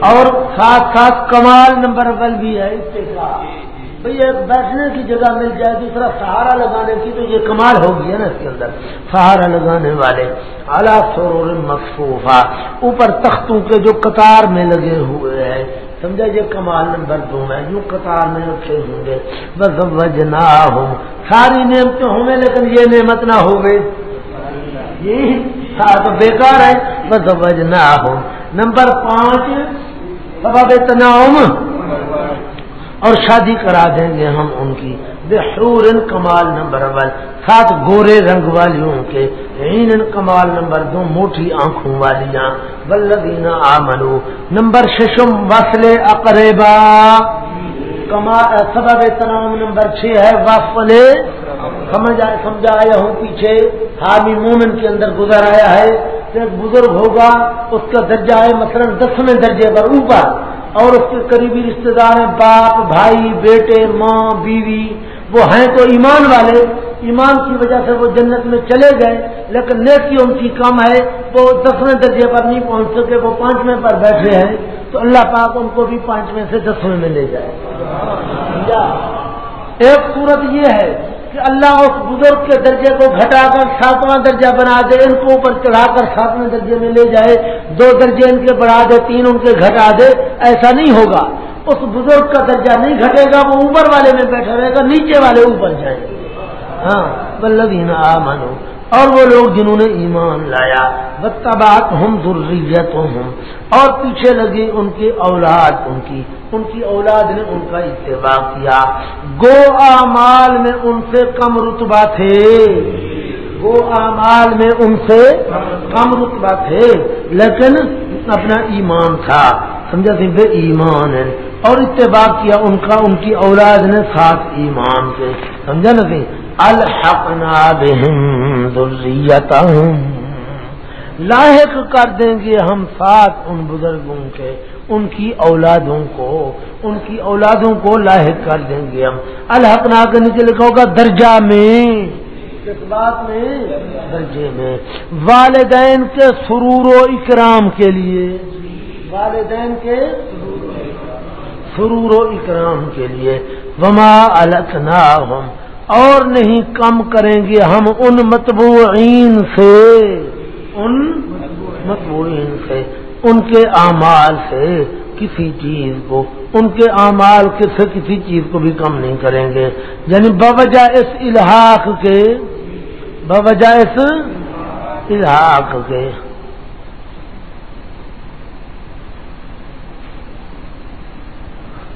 اور ساتھ ساتھ کمال نمبر ون بھی ہے بھئی بیٹھنے کی جگہ مل جائے، دوسرا سہارا لگانے کی، تو یہ کمال ہوگی ہے نا اس کے اندر۔ سہارا لگانے والے۔ اعلیٰ سرور مصفوفہ۔ اوپر تختوں کے جو قطار میں لگے ہوئے ہیں۔ سمجھا یہ کمال نمبر دو میں یوں قطار میں اٹھے ہوں گے. بس وجنا ہو ساری نعمتیں ہوں گے لیکن یہ نعمت نہ ہو گئی. جی، یہ تو بیکار ہے. بس وجنا ہو نمبر پانچ، سبب تناؤم اور شادی کرا دیں گے ہم ان کی. بحور کمال نمبر ون سات گورے رنگ والیوں کے این کمال نمبر دو موٹی آنکھوں والیاں ولدینا آمنو نمبر ششم، وصل اقربا۔ سبب تنام نمبر چھ ہے، وصل سمجھا آیا ہوں، پیچھے حامی مومن کے اندر گزر آیا ہے۔ ایک بزرگ ہوگا، اس کا درجہ ہے، مثلا دسویں درجے پر اوپر، اور اس کے قریبی رشتے دار ہیں، باپ، بھائی، بیٹے، ماں، بیوی۔ وہ ہیں تو ایمان والے، ایمان کی وجہ سے وہ جنت میں چلے گئے، لیکن نیکی ان کی کم ہے، وہ دسویں درجے پر نہیں پہنچ سکے، وہ پانچویں پر بیٹھے ہیں، تو اللہ پاک ان کو بھی پانچویں سے دسویں میں لے جائے۔ ایک صورت یہ ہے کہ اللہ اس بزرگ کے درجے کو گھٹا کر ساتواں درجہ بنا دے، ان کو اوپر چڑھا کر ساتویں درجے میں لے جائے، دو درجے ان کے بڑھا دے، تین ان کے گھٹا دے، ایسا نہیں ہوگا۔ اس بزرگ کا درجہ نہیں گھٹے گا، وہ اوپر والے میں بیٹھا رہے گا، نیچے والے اوپر جائیں گے ہاں بلین آ منو اور وہ لوگ جنہوں نے ایمان لایا بتبات ہم ضروریت ہوں اور پیچھے لگی ان کی اولاد، ان کی ان کی اولاد نے ان کا اتباع کیا۔ گو امال میں ان سے کم رتبہ تھے۔ گو امال میں ان سے کم رتبہ تھے، لیکن اپنا ایمان تھا۔ سمجھا سی بے ایمان ہے اور اتباع کیا ان کا، ان کی اولاد نے ساتھ ایمان سے سمجھا نا سی الحقنا بہم ذریتہم۔ لاحق کر دیں گے ہم ساتھ ان بزرگوں کے، ان کی اولادوں کو، ان کی اولادوں کو لاحق کر دیں گے ہم۔ الحقنا کے نیچے لکھا ہوگا درجہ میں۔ کس بات میں؟ درجے میں۔ والدین کے سرور و اکرام کے لیے۔ والدین کے سرور و اکرام کے لیے، وما الکنا ہم اور نہیں کم کریں گے ہم ان متبوعین سے، ان متبوعین سے، ان کے اعمال سے کسی چیز کو، ان کے اعمال کسی کسی چیز کو بھی کم نہیں کریں گے۔ یعنی بوجہ اس الحاق کے، بوجہ اس الحاق کے۔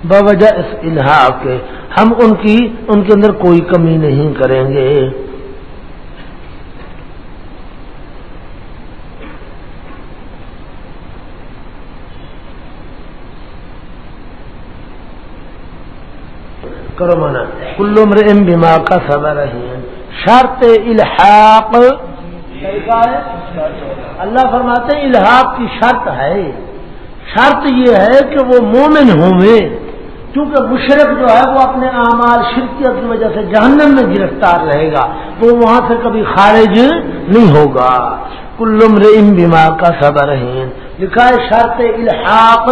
بوجہ اس الحاق کے۔ ہم ان کی، ان کے اندر کوئی کمی نہیں کریں گے۔ کرو مانا کلو مرم بیما کا سبر رہی شرط الحاق اللہ فرماتے ہیں الحاق کی شرط ہے۔ شرط یہ ہے کہ وہ مومن ہوں۔ کیونکہ مشرق جو ہے وہ اپنے اعمال شرکیت کی وجہ سے جہنم میں گرفتار رہے گا وہ وہاں سے کبھی خارج نہیں ہوگا۔ کلم رم بیما کا صبر لکھا ہے شرط الحاق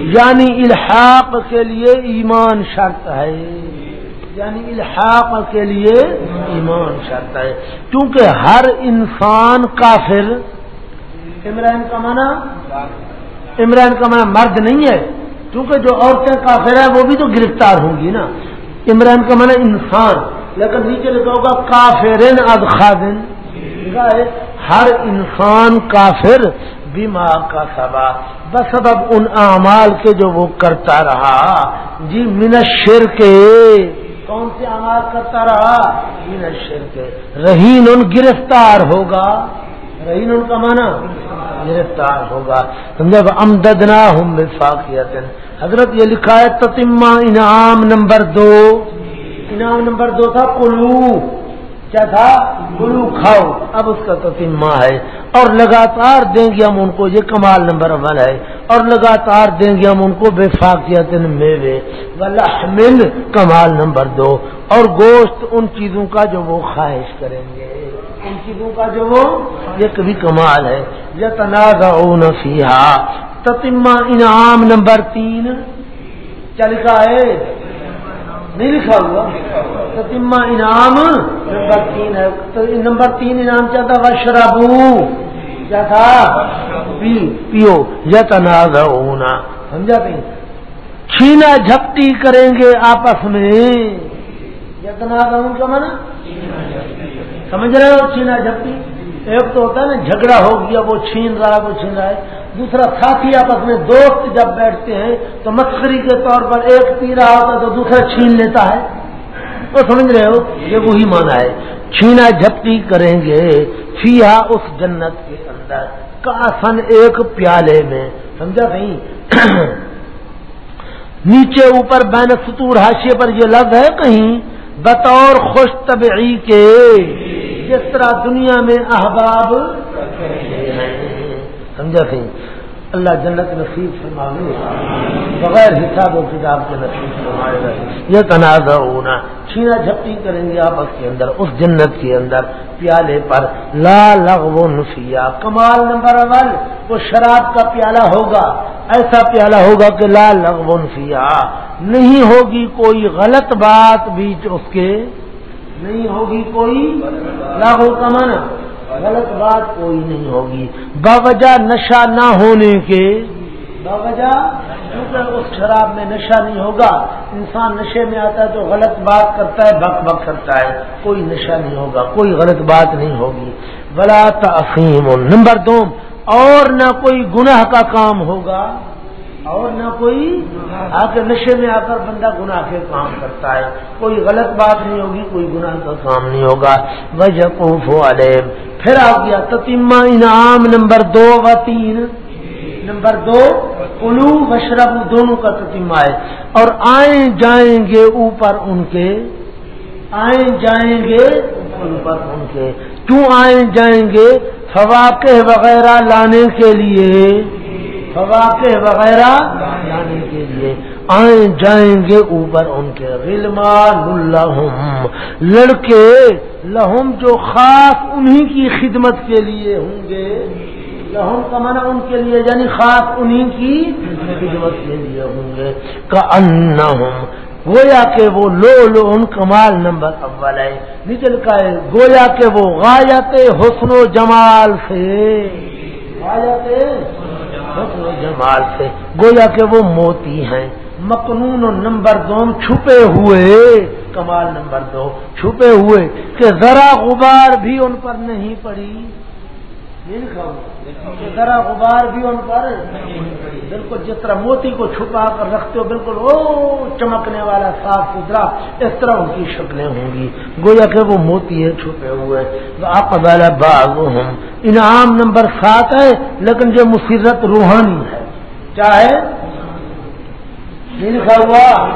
یعنی الحاق کے لیے ایمان شرط ہے۔ یعنی الحاق کے لیے ایمان شرط ہے۔ کیونکہ ہر انسان کافر، عمران کا مانا عمران کا مانا مرد نہیں ہے۔ کیونکہ جو عورتیں کافر ہیں وہ بھی تو گرفتار ہوں گی نا۔ عمران کا مانا انسان۔ لیکن نیچے لکھا ہوگا کافرین ادخادن ہر انسان کافر بیما کا سبا بسبب ان اعمال کے جو وہ کرتا رہا۔ جی منشر کے کون سے اعمال کرتا رہا؟ منشر کے رہین ان گرفتار ہوگا۔ رہین ان کا مانا گرفتار ہوگا۔ سمجھا امددنا ہوں فاقیت حضرت یہ لکھا ہے تتیما انعام نمبر دو۔ انعام نمبر دو تھا کلو کیا تھا؟ گلو کھاؤ۔ اب اس کا تتیما ہے۔ اور لگاتار دیں گے ہم ان کو۔ یہ کمال نمبر ون ہے۔ اور لگاتار دیں گے ہم ان کو بے فاقیت میوے۔ مل کمال نمبر دو۔ اور گوشت ان چیزوں کا جو وہ خواہش کریں گے۔ ان چیزوں کا جو وہ، یہ کبھی کمال ہے۔ یہ تنازع نفیہ تتیما انعام نمبر تین. چل کا ہے؟ نہیں لکھا ہوا. ستیما انعام نمبر تین ہے. نمبر تین انعام کیا تھا؟ وشربو کیا تھا؟ پیو. یا تنازع ہونا سمجھا کہ چھینا جھپٹی کریں گے آپس میں. یا تنازع کا من سمجھ رہے ہو؟ چھینا جھپٹی. ایک تو ہوتا ہے نا، جھگڑا ہو گیا، وہ چھین رہا ہے، وہ چھین رہا ہے. دوسرا ساتھی آپس میں دوست جب بیٹھتے ہیں تو مسکری کے طور پر ایک پی رہا ہوتا تو دوسرا چھین لیتا ہے۔ تو سمجھ رہے ہو؟ یہ وہی مانا ہے۔ چھینا جھپٹی کریں گے فیا اس جنت کے اندر۔ کاسن ایک پیالے میں۔ سمجھا کہیں نیچے اوپر بین ستور حاشیے پر یہ لفظ ہے کہیں۔ بطور خوش طبعی کے۔ جس طرح دنیا میں احباب سمجھا سی اللہ جنت نصیب فرمائے بغیر حساب و کتاب کے نصیب فرمائے گا۔ یہ تنازع ہونا چھینا جھپٹی کریں گے آپس کے اندر، اس جنت کے اندر۔ پیالے پر لا لغو نفیا کمال نمبر اول وہ شراب کا پیالہ ہوگا۔ ایسا پیالہ ہوگا کہ لا لغو نفیا نہیں ہوگی کوئی غلط بات بیچ اس کے۔ نہیں ہوگی کوئی لاہو کمانا غلط بات کوئی نہیں ہوگی۔ باوجہ نشہ نہ ہونے کے۔ باوجہ کیونکہ اس شراب میں نشہ نہیں ہوگا انسان نشے میں آتا ہے تو غلط بات کرتا ہے بک بک کرتا ہے۔ کوئی نشہ نہیں ہوگا کوئی غلط بات نہیں ہوگی۔ بلا تفیم نمبر دو اور نہ کوئی گناہ کا کام ہوگا۔ اور نہ کوئی آ کے نشے میں آ کر بندہ گناہ کے کام کرتا ہے۔ کوئی غلط بات نہیں ہوگی، کوئی گناہ کا کام نہیں ہوگا۔ وجہ پھر آ گیا تتیما انعام نمبر دو و تین۔ نمبر دو الو مشرب دونوں کا تتیما ہے۔ اور آئیں جائیں گے اوپر ان کے۔ آئیں جائیں گے اوپر ان کے۔ کیوں آئیں جائیں گے؟ فواقع وغیرہ لانے کے لیے۔ فواقع وغیرہ لانے کے لیے۔ آئیں جائیں گے اوپر ان کے غلمان الحم لڑکے لہم جو خاص انہی کی خدمت کے لیے ہوں گے۔ لہم کا مانا ان کے لیے یعنی خاص انہی کی خدمت کے لیے ہوں گے۔ کا ان گویا کہ وہ لو لو ان کمال نمبر اول ہے نکل کا ہے، گویا کہ وہ غایت حسن و جمال سے۔ غایت حسن و جمال سے۔ گویا کہ وہ موتی ہیں۔ مقنون و نمبر دو چھپے ہوئے۔ کمال نمبر دو، چھپے ہوئے کہ ذرا غبار بھی ان پر نہیں پڑی۔ ذرا غبار بھی ان پر، بالکل جس طرح موتی کو چھپا کر رکھتے ہو، بالکل او چمکنے والا صاف ستھرا، اس طرح ان کی شکلیں ہوں گی۔ گویا کہ وہ موتی ہے چھپے ہوئے۔ آپ والا باغ ہوں۔ انعام نمبر سات ہے، لیکن جو مصیرت روحانی ہے۔ چاہے لکھا ہوا۔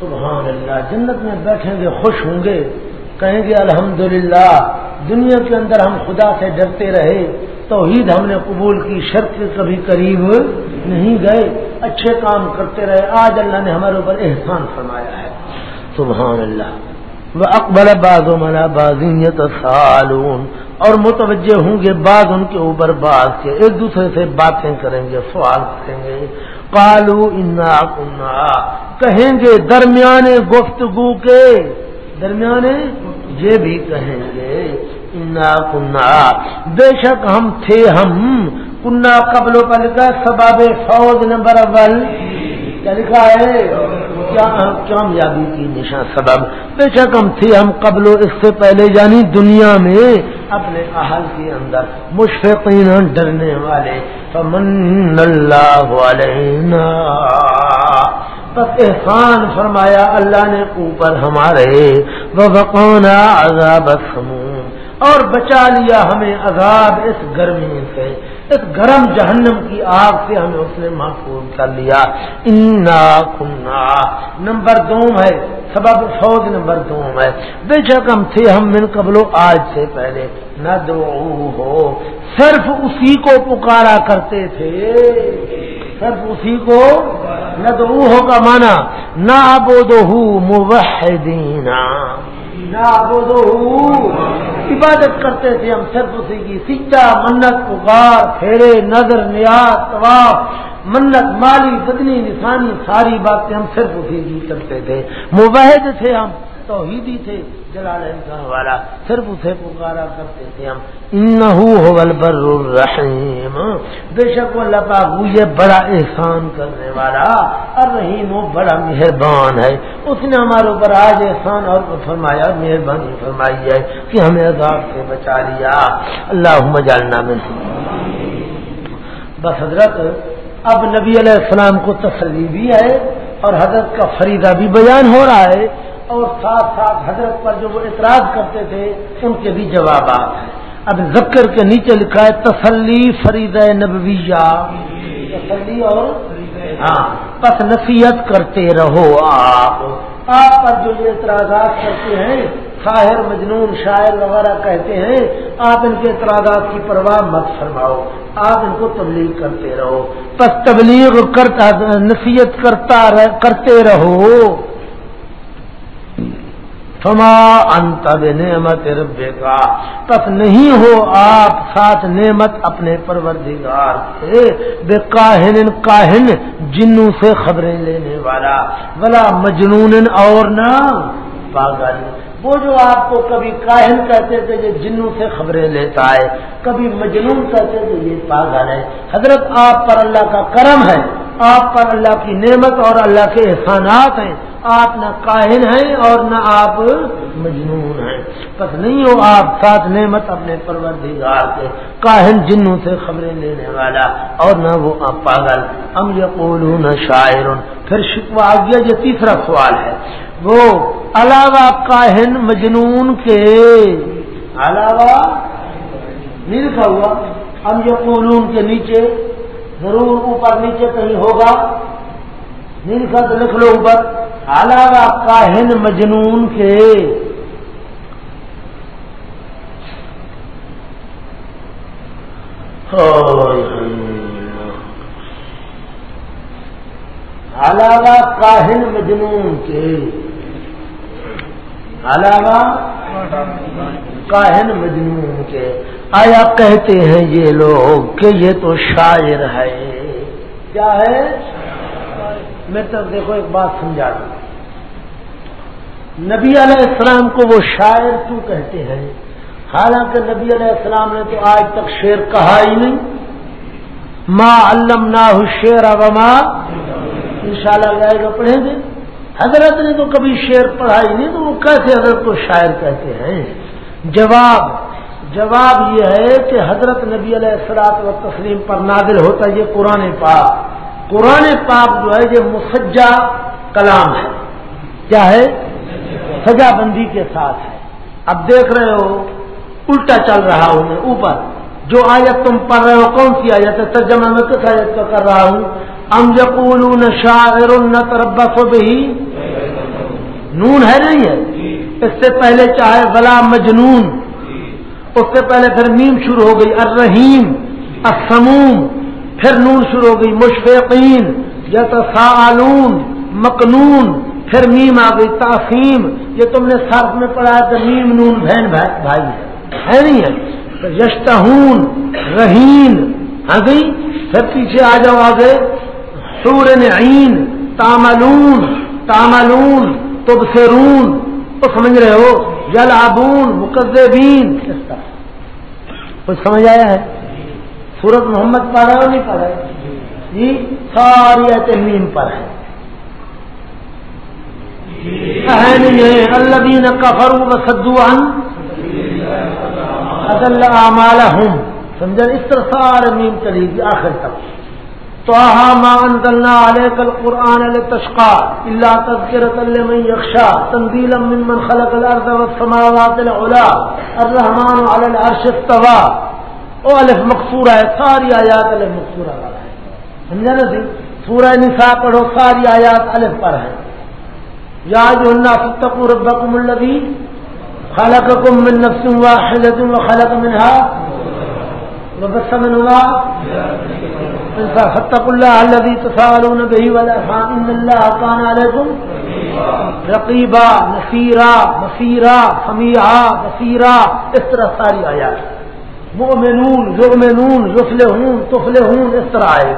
سبحان اللہ، جنت میں بیٹھیں گے، خوش ہوں گے۔ کہیں گے، الحمدللہ، دنیا کے اندر ہم خدا سے ڈرتے رہے، توحید ہم نے قبول کی شرط کے کبھی قریب نہیں گئے، اچھے کام کرتے رہے، آج اللہ نے ہمارے اوپر احسان فرمایا ہے۔ سبحان اللہ وہ اکبر باز و ملا بازیت سالون اور متوجہ ہوں گے، بعض ان کے اوپر، بعض کے۔ ایک دوسرے سے باتیں کریں گے، سوال کریں گے۔ پالو انا کہیں گے درمیان گفتگو کے درمیان یہ بھی کہیں گے، انا کنا بے شک ہم تھے ہم۔ کنہ قبل پر کا سباب فوج نمبر اول۔ کیا لکھا ہے؟ کامیابی کی نشان سبب؟ بے شک ہم تھے ہم قبل اس سے پہلے یعنی دنیا میں اپنے اہل کے اندر مشفقین ڈرنے والے۔ فمن اللہ علینا بس احسان فرمایا اللہ نے اوپر ہمارے وقونا عذاب سموم اور بچا لیا ہمیں عذاب اس گرمی سے، اس گرم جہنم کی آگ سے ہمیں اس نے محفوظ کر لیا۔ انا کنا نمبر دو ہے، سبب فوج نمبر دو ہے۔ بے شک ہم تھے ہم من قبلو آج سے پہلے۔ نہ دو ہو صرف اسی کو پکارا کرتے تھے۔ صرف اسی کو نہ ہو کا مانا نہ ابو دو موحدینا۔ نہ عبادت کرتے تھے ہم صرف اسی کی سچا منت، پکار پھیرے نظر، نیاز، طواف، منت، مالی، بدنی، نسانی، ساری باتیں ہم صرف اسی کی کرتے تھے۔ مبحد تھے ہم۔ توحیدی تھے جلال انسان والا صرف اسے پکارا کرتے تھے ہم۔ انہو البر الرحیم۔ بے شک اللہ پاک یہ بڑا احسان کرنے والا اور رحیم وہ بڑا مہربان ہے۔ اس نے ہمارے اوپر آج احسان اور فرمایا مہربانی فرمائی ہے کہ ہمیں عذاب سے بچا لیا۔ اللہ جالنا میں بس حضرت اب نبی علیہ السلام کو تسلی بھی ہے اور حضرت کا فریدہ بھی بیان ہو رہا ہے۔ اور ساتھ ساتھ حضرت پر جو وہ اعتراض کرتے تھے، ان کے بھی جوابات ہیں۔ اب ذکر کے نیچے لکھا ہے، تسلی فرید نبویہ۔ تسلی اور ہاں پس نصیحت کرتے رہو آپ۔ آپ پر جو یہ اعتراضات کرتے ہیں شاہر مجنون، شاعر وغیرہ کہتے ہیں، آپ ان کے اعتراضات کی پرواہ مت فرماؤ۔ آپ ان کو تبلیغ کرتے رہو۔ پس تبلیغ کرتا، نصیحت کرتا کرتے رہو۔ فما انت نعمت ربے کا پس نہیں ہو آپ ساتھ نعمت اپنے پروردگار سے۔ بے کاہن کاہن جنوں سے خبریں لینے والا۔ بلا مجنون اور نہ پاگل۔ وہ جو آپ کو کبھی کاہن کہتے تھے یہ جنوں سے خبریں لیتا ہے، کبھی مجنون کہتے تھے یہ پاگل ہے۔ حضرت آپ پر اللہ کا کرم ہے، آپ پر اللہ کی نعمت اور اللہ کے احسانات ہیں۔ آپ نہ کاہن ہیں اور نہ آپ مجنون ہیں۔ بس نہیں ہو آپ ساتھ نعمت اپنے پروردگار کے کاہن جنوں سے خبریں لینے والا اور نہ وہ پاگل۔ ہم یہ نہ شاعر۔ پھر شکوا آ گیا، یہ تیسرا سوال ہے۔ وہ علاوہ کاہن مجنون کے علاوہ نہیں لکھا ہوا۔ ہم یہ کے نیچے، ضرور اوپر نیچے کہیں ہوگا۔ نہیں لکھا تو لکھ لو اوپر۔ علاوہ کاہن مجنون کے علاوہ کاہن مجنون کے علاوہ کاہن مجنون کے آیا کہتے ہیں یہ لوگ کہ یہ تو شاعر ہے۔ کیا ہے؟ میں تو دیکھو ایک بات سمجھا دوں۔ نبی علیہ السلام کو وہ شاعر کیوں کہتے ہیں؟ حالانکہ نبی علیہ السلام نے تو آج تک شعر کہا ہی نہیں۔ ماں علم نہ شیر ابما ان شاء اللہ گا پڑھیں گے۔ حضرت نے تو کبھی شعر پڑھائی نہیں، تو وہ کیسے حضرت کو شاعر کہتے ہیں؟ جواب جواب یہ ہے کہ حضرت نبی علیہ السلاط و تسلیم پر نازل ہوتا ہے یہ قرآن پاک۔ قرآن پاک جو ہے یہ مسجا کلام ہے۔ کیا ہے؟ سجا بندی کے ساتھ ہے۔ اب دیکھ رہے ہو، الٹا چل رہا ہوں میں اوپر۔ جو آیت تم پڑھ رہے ہو، کون سی آیت ہے؟ ترجمہ میں کس آیت کا کر رہا ہوں؟ ام یقول شاعر تربس بھی نون ہے نہیں ہے؟ اس سے پہلے چاہے بلا مجنون۔ اس سے پہلے پھر میم شروع ہو گئی، الرحیم، السموم۔ پھر نون شروع ہو گئی، مشفقین یا تو مکنون پھر میم آ گئی تاثیم یہ تم نے سرف میں پڑھا تو میم، نون، بہن، بھائی ہے۔ نہیں ہے؟ یشتہون رحیم ہاں گئی، پھر پیچھے آ جاؤ آگے۔ سور عین تاملون تاملون تب سے رون تو سمجھ رہے ہو؟ یل آبون مقدبین کچھ سمجھ آیا ہے؟ سورت محمد پڑھ رہے ہو نہیں پڑھ رہے جی ساری تحمیم پر ہے۔ اللہ دین کا فرو و سدو ہوں سمجھا؟ اس طرح سارے میم چلی گی آخر تک۔ تو توحا ما انزلنا عليك القرآن لتشقى إلا تذكرة لمن يخشى تنزيلا ممن خلق الأرض والسماوات العلا۔ الرحمن على العرش استوى۔ او الف مقصورہ ہے، ساری آیات الف مقصورہ والا ہے سمجھا نا سی سورہ نساء پڑھو، ساری آیات الف پر ہے یا جو الناس اتقوا ربکم الذی خلقکم من نفس واحدة وخلق منها وبث منها فتق اللہ الذي تسالون به والارحام ان الله كان عليكم رقیبا، نصیرا، بصیرا، سمیعا، بصیرا۔ اس طرح ساری آیات۔ مؤمنون، یؤمنون یفلحون تفلحون اس طرح آئے۔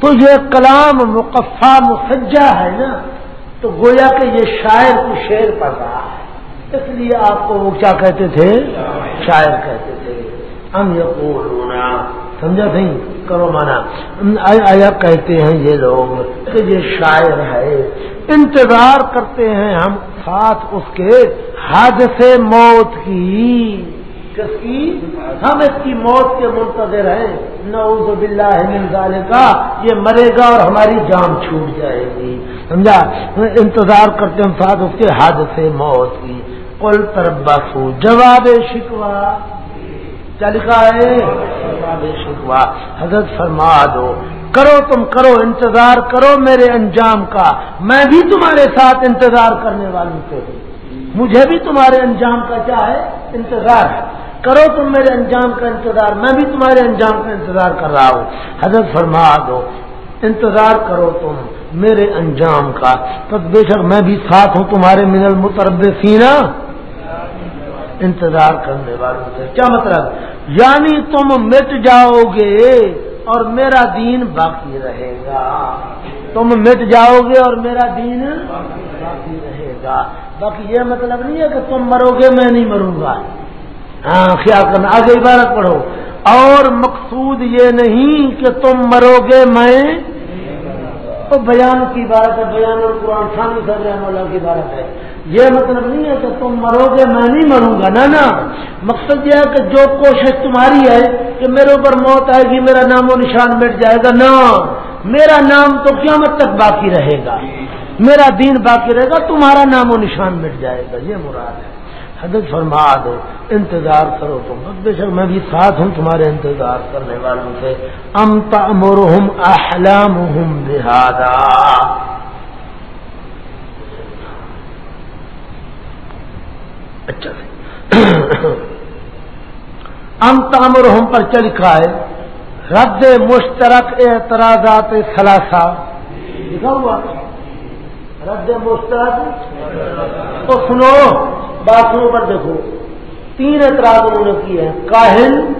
تو یہ کلام مقفا مسجہ ہے نا، تو گویا کہ یہ شاعر کو شعر پڑھ رہا ہے۔ اس لیے آپ کو وہ کیا کہتے تھے؟ شاعر کہتے تھے۔ ہم یہ سمجھا نہیں؟ کرو مانا۔ آیا کہتے ہیں یہ لوگ کہ یہ شاعر ہے۔ انتظار کرتے ہیں ہم ساتھ اس کے حادثے موت کی۔ کس کی، ہم اس کی موت کے منتظر ہیں۔ نعوذ باللہ من کا یہ مرے گا اور ہماری جان چھوٹ جائے گی۔ سمجھا؟ انتظار کرتے ہیں ساتھ اس کے حادثے موت کی۔ کل ترباسو جواب شکوا کیا لکھا ہے؟ شکوا حضرت فرما دو، کرو تم کرو، انتظار کرو میرے انجام کا۔ میں بھی تمہارے ساتھ انتظار کرنے والوں سے ہوں۔ مجھے بھی تمہارے انجام کا کیا ہے؟ انتظار ہے۔ کرو تم میرے انجام کا انتظار، میں بھی تمہارے انجام کا انتظار کر رہا ہوں۔ حضرت فرما دو، انتظار کرو تم میرے انجام کا۔ تو بے شک میں بھی ساتھ ہوں تمہارے من المترب سینا انتظار کرنے والوں سے۔ کیا مطلب؟ یعنی تم مٹ جاؤ گے اور میرا دین باقی رہے گا۔ تم مٹ جاؤ گے اور میرا دین باقی رہے گا۔ باقی یہ مطلب نہیں ہے کہ تم مرو گے، میں نہیں مروں گا۔ ہاں خیال کرنا، آگے عبارت پڑھو۔ اور مقصود یہ نہیں کہ تم مرو گے، میں تو بیان کی بات ہے، بیان اور قرآن خان اللہ کی بات ہے۔ یہ مطلب نہیں ہے کہ تم مرو گے، میں نہیں مروں گا۔ نا نا مقصد یہ ہے کہ جو کوشش تمہاری ہے کہ میرے اوپر موت آئے گی، میرا نام و نشان مٹ جائے گا۔ نا میرا نام تو قیامت تک باقی رہے گا۔ میرا دین باقی رہے گا، تمہارا نام و نشان مٹ جائے گا۔ یہ مراد ہے۔ حضرت فرما دو، انتظار کرو تم۔ بے شک میں بھی ساتھ ہوں تمہارے انتظار کرنے والوں سے۔ ام تمرحم احلام بہادا اچھا۔ ام تامرحم پر چل لکھا ہے رد مشترک اعتراضات سلاسا لکھا ہوا۔ رد مشترک۔ تو سنو، باتوں پر دیکھو۔ تین اعتراض انہوں نے کیے ہیں۔ کاہل،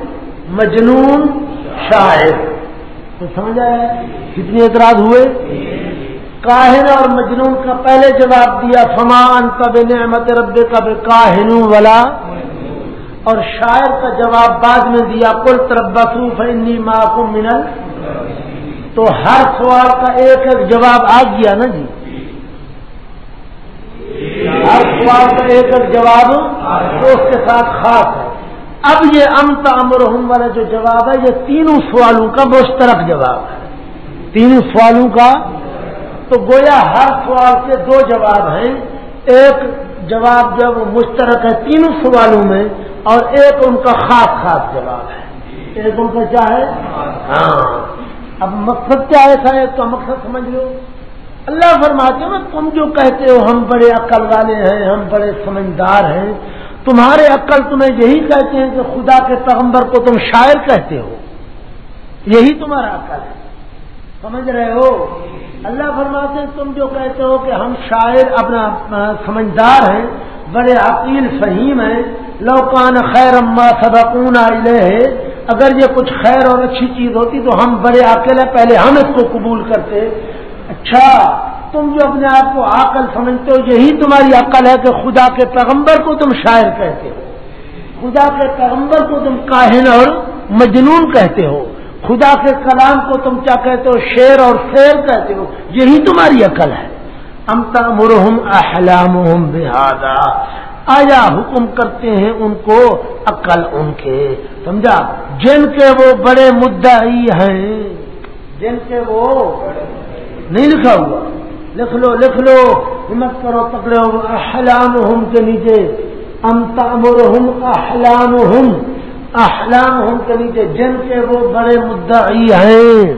مجنون، شاعر۔ تو سمجھا ہے کتنے اعتراض ہوئے؟ کاہن اور مجنون کا پہلے جواب دیا فمان کب نعمت رب کب کاہن والا اور شاعر کا جواب بعد میں دیا کل تربا انی معقوم منل تو ہر سوال کا ایک ایک جواب آ گیا نا جی؟ ہر سوال کا ایک ایک جواب تو اس کے ساتھ خاص ہے۔ اب یہ امت امرحم والا جو جواب ہے، یہ تینوں سوالوں کا مشترک جواب ہے۔ تینوں سوالوں کا تو گویا ہر سوال کے دو جواب ہیں۔ ایک جواب جو وہ مشترک ہے تینوں سوالوں میں اور ایک ان کا خاص خاص جواب ہے۔ ایک ان کا کیا ہے؟ ہاں۔ اب مقصد کیا ایسا ہے تو مقصد سمجھ لو۔ اللہ فرماتے ہیں تم جو کہتے ہو، ہم بڑے عقل والے ہیں، ہم بڑے سمجھدار ہیں۔ تمہارے عقل تمہیں یہی کہتے ہیں کہ خدا کے پیغمبر کو تم شاعر کہتے ہو۔ یہی تمہارا عقل ہے۔ سمجھ رہے ہو؟ اللہ فرماتے ہیں، تم جو کہتے ہو کہ ہم شاعر اپنا سمجھدار ہیں، بڑے عقیل، فہیم ہیں۔ لوکان خیر اما سبقون ہے اگر یہ کچھ خیر اور اچھی چیز ہوتی تو ہم بڑے عقل ہیں، پہلے ہم اس کو قبول کرتے۔ اچھا تم جو اپنے آپ کو عقل سمجھتے ہو، یہی تمہاری عقل ہے کہ خدا کے پیغمبر کو تم شاعر کہتے ہو۔ خدا کے پیغمبر کو تم کاہن اور مجنون کہتے ہو۔ خدا کے کلام کو تم کیا کہتے ہو؟ شیر اور شیر کہتے ہو۔ یہی تمہاری عقل ہے۔ امتا مرحم احلام بہادا آیا حکم کرتے ہیں ان کو؟ عقل ان کے۔ سمجھا؟ جن کے وہ بڑے مدعی ہیں۔ جن کے وہ نہیں لکھا ہوا۔ لکھ لو لکھ لو۔ ہمت کرو، پکڑو۔ احلام کے نیچے۔ امتا مرحم احلام احلام ہم کے نیچے جن کے وہ بڑے مدعی ہیں۔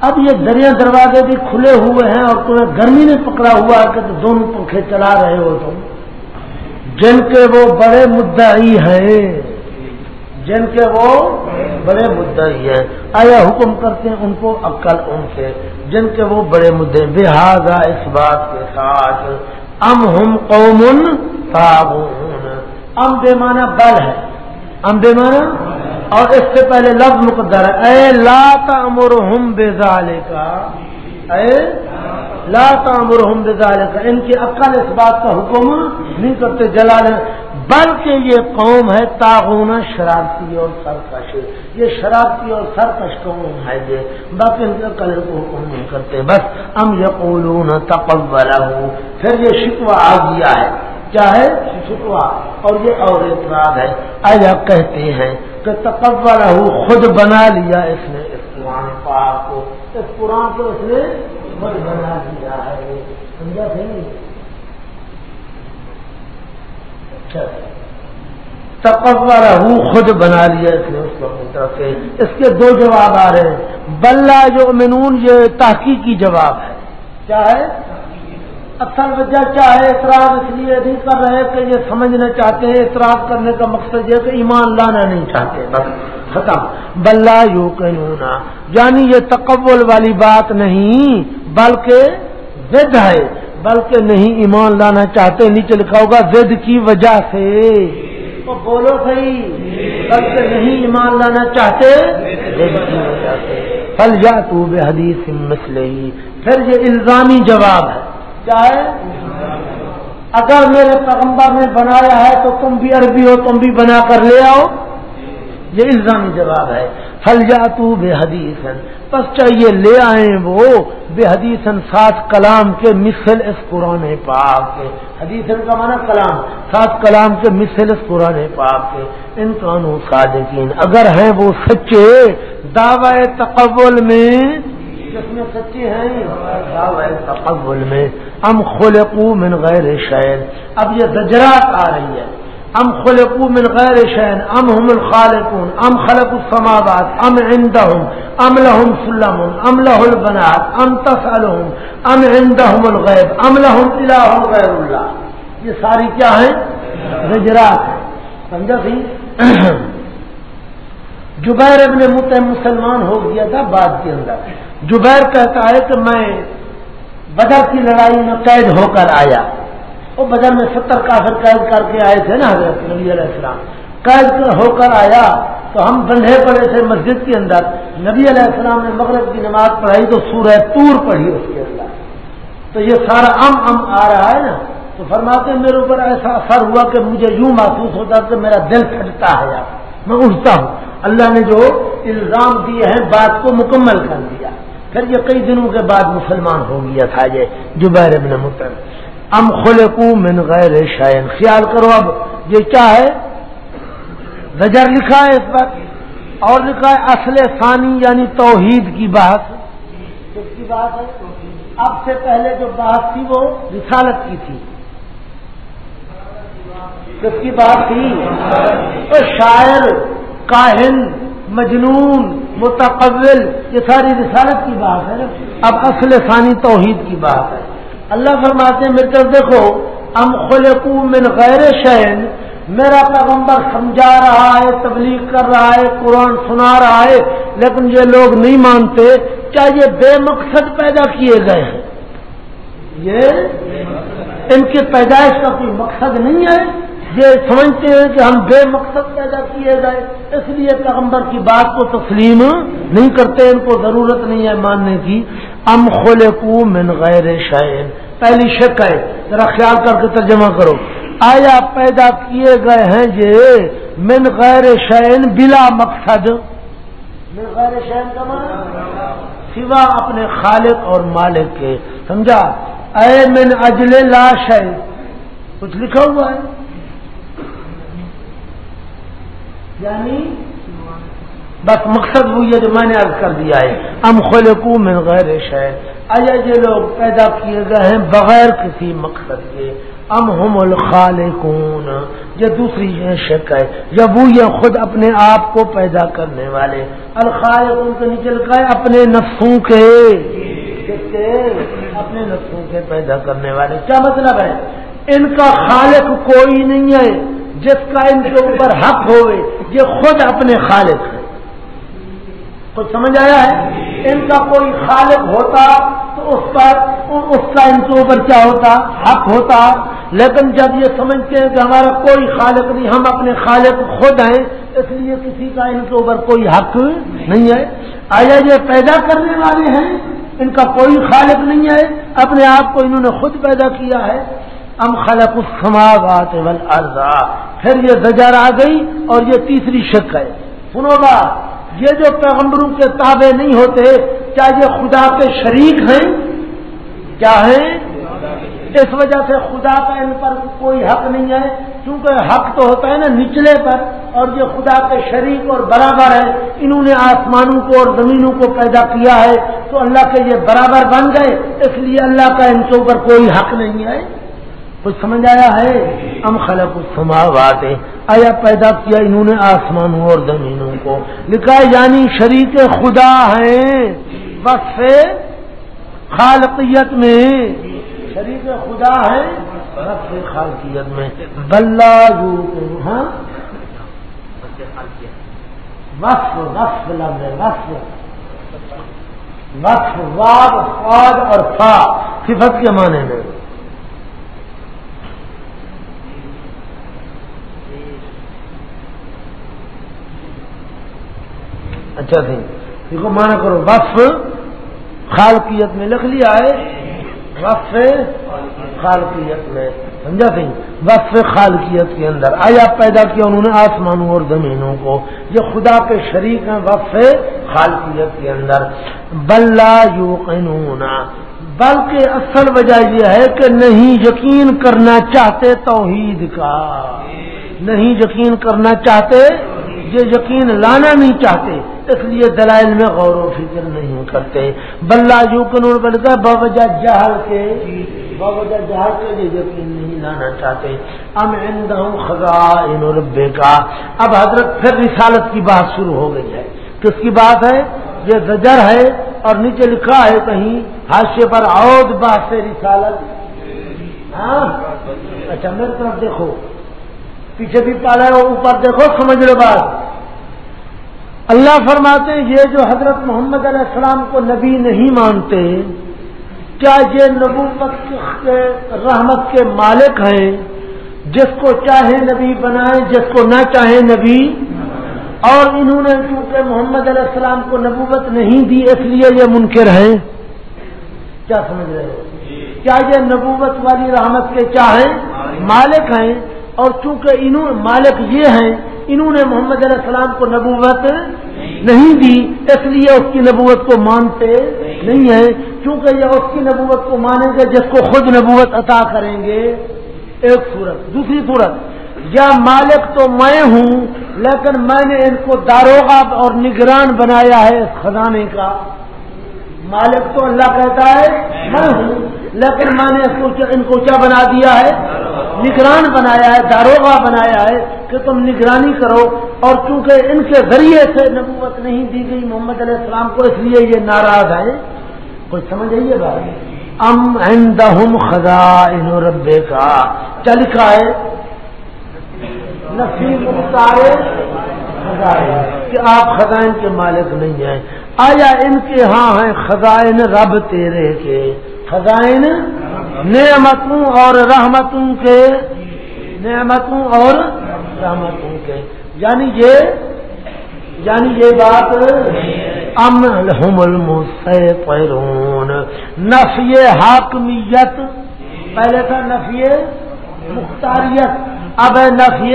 اب یہ دریا دروازے بھی کھلے ہوئے ہیں اور تمہیں گرمی نے پکڑا ہوا ہے کہ دونوں پنکھے چلا رہے ہو تم۔ جن کے وہ بڑے مدعی ہیں۔ جن کے وہ بڑے مدعی ہیں۔ آیا حکم کرتے ہیں ان کو عقل ان سے جن کے وہ بڑے مدعے بحاظہ اس بات کے ساتھ ام ہم قوم تابون ام بے مانا بل ہے. ام بے مانا اور اس سے پہلے لفظ مقدر ہے. اے لا تامر ہم بے کا اے لا تامر کا ان کی عقل اس بات کا حکم نہیں کرتے جلال، بلکہ یہ قوم ہے تاغون شرارتی اور سرکش، یہ شرارتی اور سرکش قوم ہے یہ، باقی ان کے کلر کو حکم نہیں کرتے، بس ہم یقولون تقبل پھر یہ شکوا آ گیا ہے، کیا ہے؟ شکوا اور یہ اور اعتراض ہے، آیا کہتے ہیں کہ تقبل خود بنا لیا اس نے اس پاک کو۔ تو قرآن کو اس نے خود بنا دیا ہے۔ سمجھا صحیح اچھا۔ ہوں خود بنا لیا اس نے اس وقت طرف سے۔ اس کے دو جواب آ رہے ہیں۔ بلہ جو منون یہ تحقیقی جواب ہے۔ کیا ہے؟ اصل وجہ کیا ہے اعتراض اس لیے نہیں کر رہے کہ یہ سمجھنا چاہتے ہیں، اعتراض کرنے کا مقصد یہ کہ ایمان لانا نہیں چاہتے۔ بس ختم بلہ یو کنونا یعنی یہ تقبل والی بات نہیں، بلکہ ضد ہے۔ بلکہ نہیں ایمان لانا چاہتے، نیچے لکھا ہوگا زد کی وجہ سے۔ تو بولو صحیح۔ بلکہ نہیں ایمان لانا چاہتے زد کی وجہ سے۔ پل جا تو بے حدیث مسئلے پھر یہ الزامی جواب ہے۔ کیا ہے اگر میرے پیغمبر نے بنایا ہے تو تم بھی عربی ہو، تم بھی بنا کر لے آؤ۔ یہ الزامی جواب ہے۔ فل جا تو بے حدیث بس چاہیے لے آئیں وہ بے حدیث سات کلام کے مثل اس قرآن پاک کے۔ حدیث کا مانا کلام، سات کلام کے مثل اس قرآن پاک کے۔ ان قانون صادقین، اگر ہیں وہ سچے دعوی تقبل میں جس میں سچے ہیں۔ تقبل میں۔ ام خلقو من غیر شہر اب یہ زجرات آ رہی ہے۔ ام خلقو من غیر شین ام هم الخالقون۔ ام خلق السماوات۔ ام عندهم۔ ام لهم سلم ام له البنات۔ ام تسألهم۔ ام عندهم الغیب۔ ام لهم الہ غیر اللہ۔ یہ ساری کیا ہیں؟ رجرات ہیں۔ سمجھا سی؟ جبیر ابن مت مسلمان ہو گیا تھا بعد کے اندر۔ جبیر کہتا ہے کہ میں بدر کی لڑائی میں قید ہو کر آیا۔ وہ بدل میں ستر کافر قید کر کے آئے تھے نا حضرت نبی علیہ السلام۔ قید ہو کر آیا تو ہم بندھے پڑے تھے مسجد کے اندر۔ نبی علیہ السلام نے مغرب کی نماز پڑھائی تو سورہ تور پڑھی اس کے اندر۔ تو یہ سارا ام ام آ رہا ہے نا۔ تو فرماتے ہیں میرے اوپر ایسا اثر ہوا کہ مجھے یوں محسوس ہوتا کہ میرا دل پھٹتا ہے۔ یار میں اٹھتا ہوں۔ اللہ نے جو الزام دیے ہیں بات کو مکمل کر دیا۔ پھر یہ کئی دنوں کے بعد مسلمان ہو گیا تھا یہ جبیر ابن متر ام خلقو من غیر شائن خیال کرو اب، یہ کیا ہے؟ زجر لکھا ہے اس پر اور لکھا ہے اصل ثانی یعنی توحید کی بات کس کی بات ہے؟ اب سے پہلے جو بات تھی وہ رسالت کی تھی۔ کس کی بات تھی؟ تو شاعر، کاہن۔ مجنون متقبل یہ ساری رسالت کی بات ہے۔ اب اصل ثانی توحید کی بات ہے۔ اللہ فرماتے ہیں، میرے دیکھو، ام خلقو من غیر شہن میرا پیغمبر سمجھا رہا ہے، تبلیغ کر رہا ہے، قرآن سنا رہا ہے، لیکن یہ لوگ نہیں مانتے، کیا یہ بے مقصد پیدا کیے گئے ہیں؟ یہ ان کی پیدائش کا کوئی مقصد نہیں ہے؟ یہ سمجھتے ہیں کہ ہم بے مقصد پیدا کیے گئے اس لیے پیغمبر کی بات کو تسلیم نہیں کرتے، ان کو ضرورت نہیں ہے ماننے کی۔ ام خلقو من غیر شائن پہلی شک ہے، ذرا خیال کر کے ترجمہ کرو۔ آیا پیدا کیے گئے ہیں یہ من غیر شائن بلا مقصد؟ من غیر شائن کا مانا سوا اپنے خالق اور مالک کے۔ سمجھا؟ اے من اجل لاش ہے کچھ لکھا ہوا ہے؟ یعنی بس مقصد وہ یہ جو میں نے عرض کر دیا ہے، ام خلقو من غیر شہر اجے یہ لوگ پیدا کیے گئے ہیں بغیر کسی مقصد کے۔ ام ہم الخالقون۔ یہ دوسری شک ہے، یا وہ یہ خود اپنے آپ کو پیدا کرنے والے۔ الخالقون کے نیچے لکھا ہے، اپنے نفسوں کے؟ اپنے نفسوں کے پیدا کرنے والے۔ کیا مطلب ہے؟ ان کا خالق کوئی نہیں ہے۔ جس کا ان کے اوپر حق ہوئے، یہ خود اپنے خالق ہے کچھ سمجھ آیا ہے؟ ان کا کوئی خالق ہوتا تو اس پر، اس کا ان کے اوپر کیا ہوتا؟ حق ہوتا۔ لیکن جب یہ سمجھتے ہیں کہ ہمارا کوئی خالق نہیں، ہم اپنے خالق خود ہیں، اس لیے کسی کا ان کے اوپر کوئی حق نہیں ہے۔ آیا یہ پیدا کرنے والے ہیں؟ ان کا کوئی خالق نہیں ہے۔ اپنے آپ کو انہوں نے خود پیدا کیا ہے۔ ام خلق السماوات والارض. پھر یہ زجر آ گئی اور یہ تیسری شک ہے. سنو گا، یہ جو پیغمبروں کے تابع نہیں ہوتے، کیا یہ خدا کے شریک ہیں؟ کیا ہیں؟ اس وجہ سے خدا کا ان پر کوئی حق نہیں ہے کیونکہ حق تو ہوتا ہے نا نچلے پر، اور یہ خدا کے شریک اور برابر ہے۔ انہوں نے آسمانوں کو اور زمینوں کو پیدا کیا ہے، تو اللہ کے یہ برابر بن گئے، اس لیے اللہ کا ان کے اوپر کوئی حق نہیں ہے۔ کچھ سمجھ آیا ہے؟ ام خلق السماوات. آیا پیدا کیا انہوں نے آسمانوں اور زمینوں کو؟ لکھا یعنی شریک خدا ہیں بس خالقیت میں۔ شریک خدا ہے بس خالقیت میں۔ بلہ ہاں؟ وقف وقف لفظ وقف وقف واد، فاد اور فا، صفت کے معنی میں۔ اچھا سی دیکھو، مانا کرو وف خالقیت میں لکھ لیا ہے۔ وف خالقیت میں، سمجھا سی وف خالقیت کے اندر۔ آیا پیدا کیا انہوں نے؟ آسمانوں اور زمینوں کو۔ یہ خدا کے شریک ہیں وف خالقیت کے اندر۔ بلا یو بلکہ اصل وجہ یہ ہے کہ نہیں یقین کرنا چاہتے توحید کا۔ نہیں یقین کرنا چاہتے یہ یقین لانا نہیں چاہتے، اس لیے دلائل میں غور و فکر نہیں کرتے۔ بلّہ یو قانون بلکہ باوجہ جہل کے باوجہ جہل کے لیے یقین نہیں لانا چاہتے۔ ام ان ربے کا اب حضرت پھر رسالت کی بات شروع ہو گئی ہے۔ کس کی بات ہے؟ یہ زجر ہے اور نیچے لکھا ہے کہیں حادثے پر عود بات رسالت۔ ہاں؟ اچھا میری طرف دیکھو۔ پیچھے بھی پالا ہے اوپر دیکھو، سمجھ لو بات۔ اللہ فرماتے ہیں، یہ جو حضرت محمد علیہ السلام کو نبی نہیں مانتے، کیا یہ نبوت کے رحمت کے مالک ہیں؟ جس کو چاہے نبی بنائے، جس کو نہ چاہے نبی۔ اور انہوں نے کیونکہ محمد علیہ السلام کو نبوت نہیں دی، اس لیے یہ منکر ہیں۔ کیا سمجھ رہے کیا یہ نبوت والی رحمت کے چاہیں مالک ہیں؟ اور چونکہ انہوں مالک یہ ہیں، انہوں نے محمد علیہ السلام کو نبوت نہیں دی، اس لیے اس کی نبوت کو مانتے نہیں ہیں۔ کیونکہ یہ اس کی نبوت کو مانیں گے، جس کو خود نبوت عطا کریں گے۔ ایک صورت، دوسری صورت، یا مالک تو میں ہوں، لیکن میں نے ان کو داروغ اور نگران بنایا ہے اس خزانے کا۔ مالک تو اللہ کہتا ہے، میں ہوں۔ لیکن میں نے ان کو کیا بنا دیا ہے؟ نگران بنایا ہے، داروغہ بنایا ہے کہ تم نگرانی کرو اور چونکہ ان کے ذریعے سے نبوت نہیں دی گئی، محمد علیہ السلام کو اس لیے یہ ناراض ہیں۔ کوئی سمجھ آئیے بات؟ ام عندہم خزائن ربے کا کیا لکھا ہے؟ نفیب اتارے کہ آپ خزائن کے مالک نہیں ہیں۔ آیا ان کے ہاں ہیں خزائن رب تیرے کے؟ خزائن، نعمتوں اور رحمتوں کے، نعمتوں اور رحمتوں کے۔ یعنی یہ یعنی یہ بات، ام المسیطرون، نفی حاکمیت۔ پہلے تھا نفی مختاریت، اب ہے نفی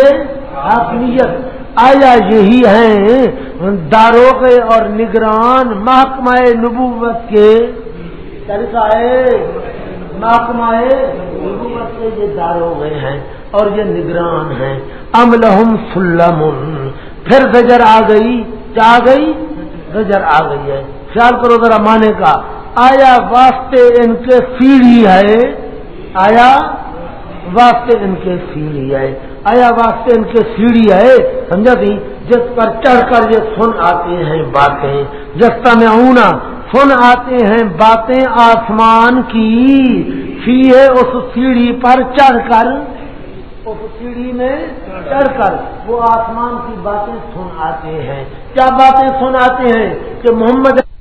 حاکمیت۔ آیا یہی ہیں داروغے اور نگران محکمہ نبوت کے۔ طریقہ ہے محکمہ حکومت کے یہ دار ہو گئے ہیں اور یہ نگران ہیں۔ ام لہم سلم پھر زجر آ گئی، کیا آ گئی؟ زجر آ گئی ہے۔ خیال کرو ذرا مانے کا۔ آیا واسطے ان کے سیڑھی ہے؟ آیا واسطے ان کے سیڑھی ہے۔ آیا واسطے ان کے سیڑھی ہے سمجھا تھی جس پر چڑھ کر یہ سن آتے ہیں باتیں۔ جس کا میں اونا سن آتے ہیں باتیں آسمان کی۔ فی ہے اس سیڑھی پر چڑھ کر، اس سیڑھی میں چڑھ کر وہ آسمان کی باتیں سن آتے ہیں۔ کیا باتیں سن آتے ہیں؟ کہ محمد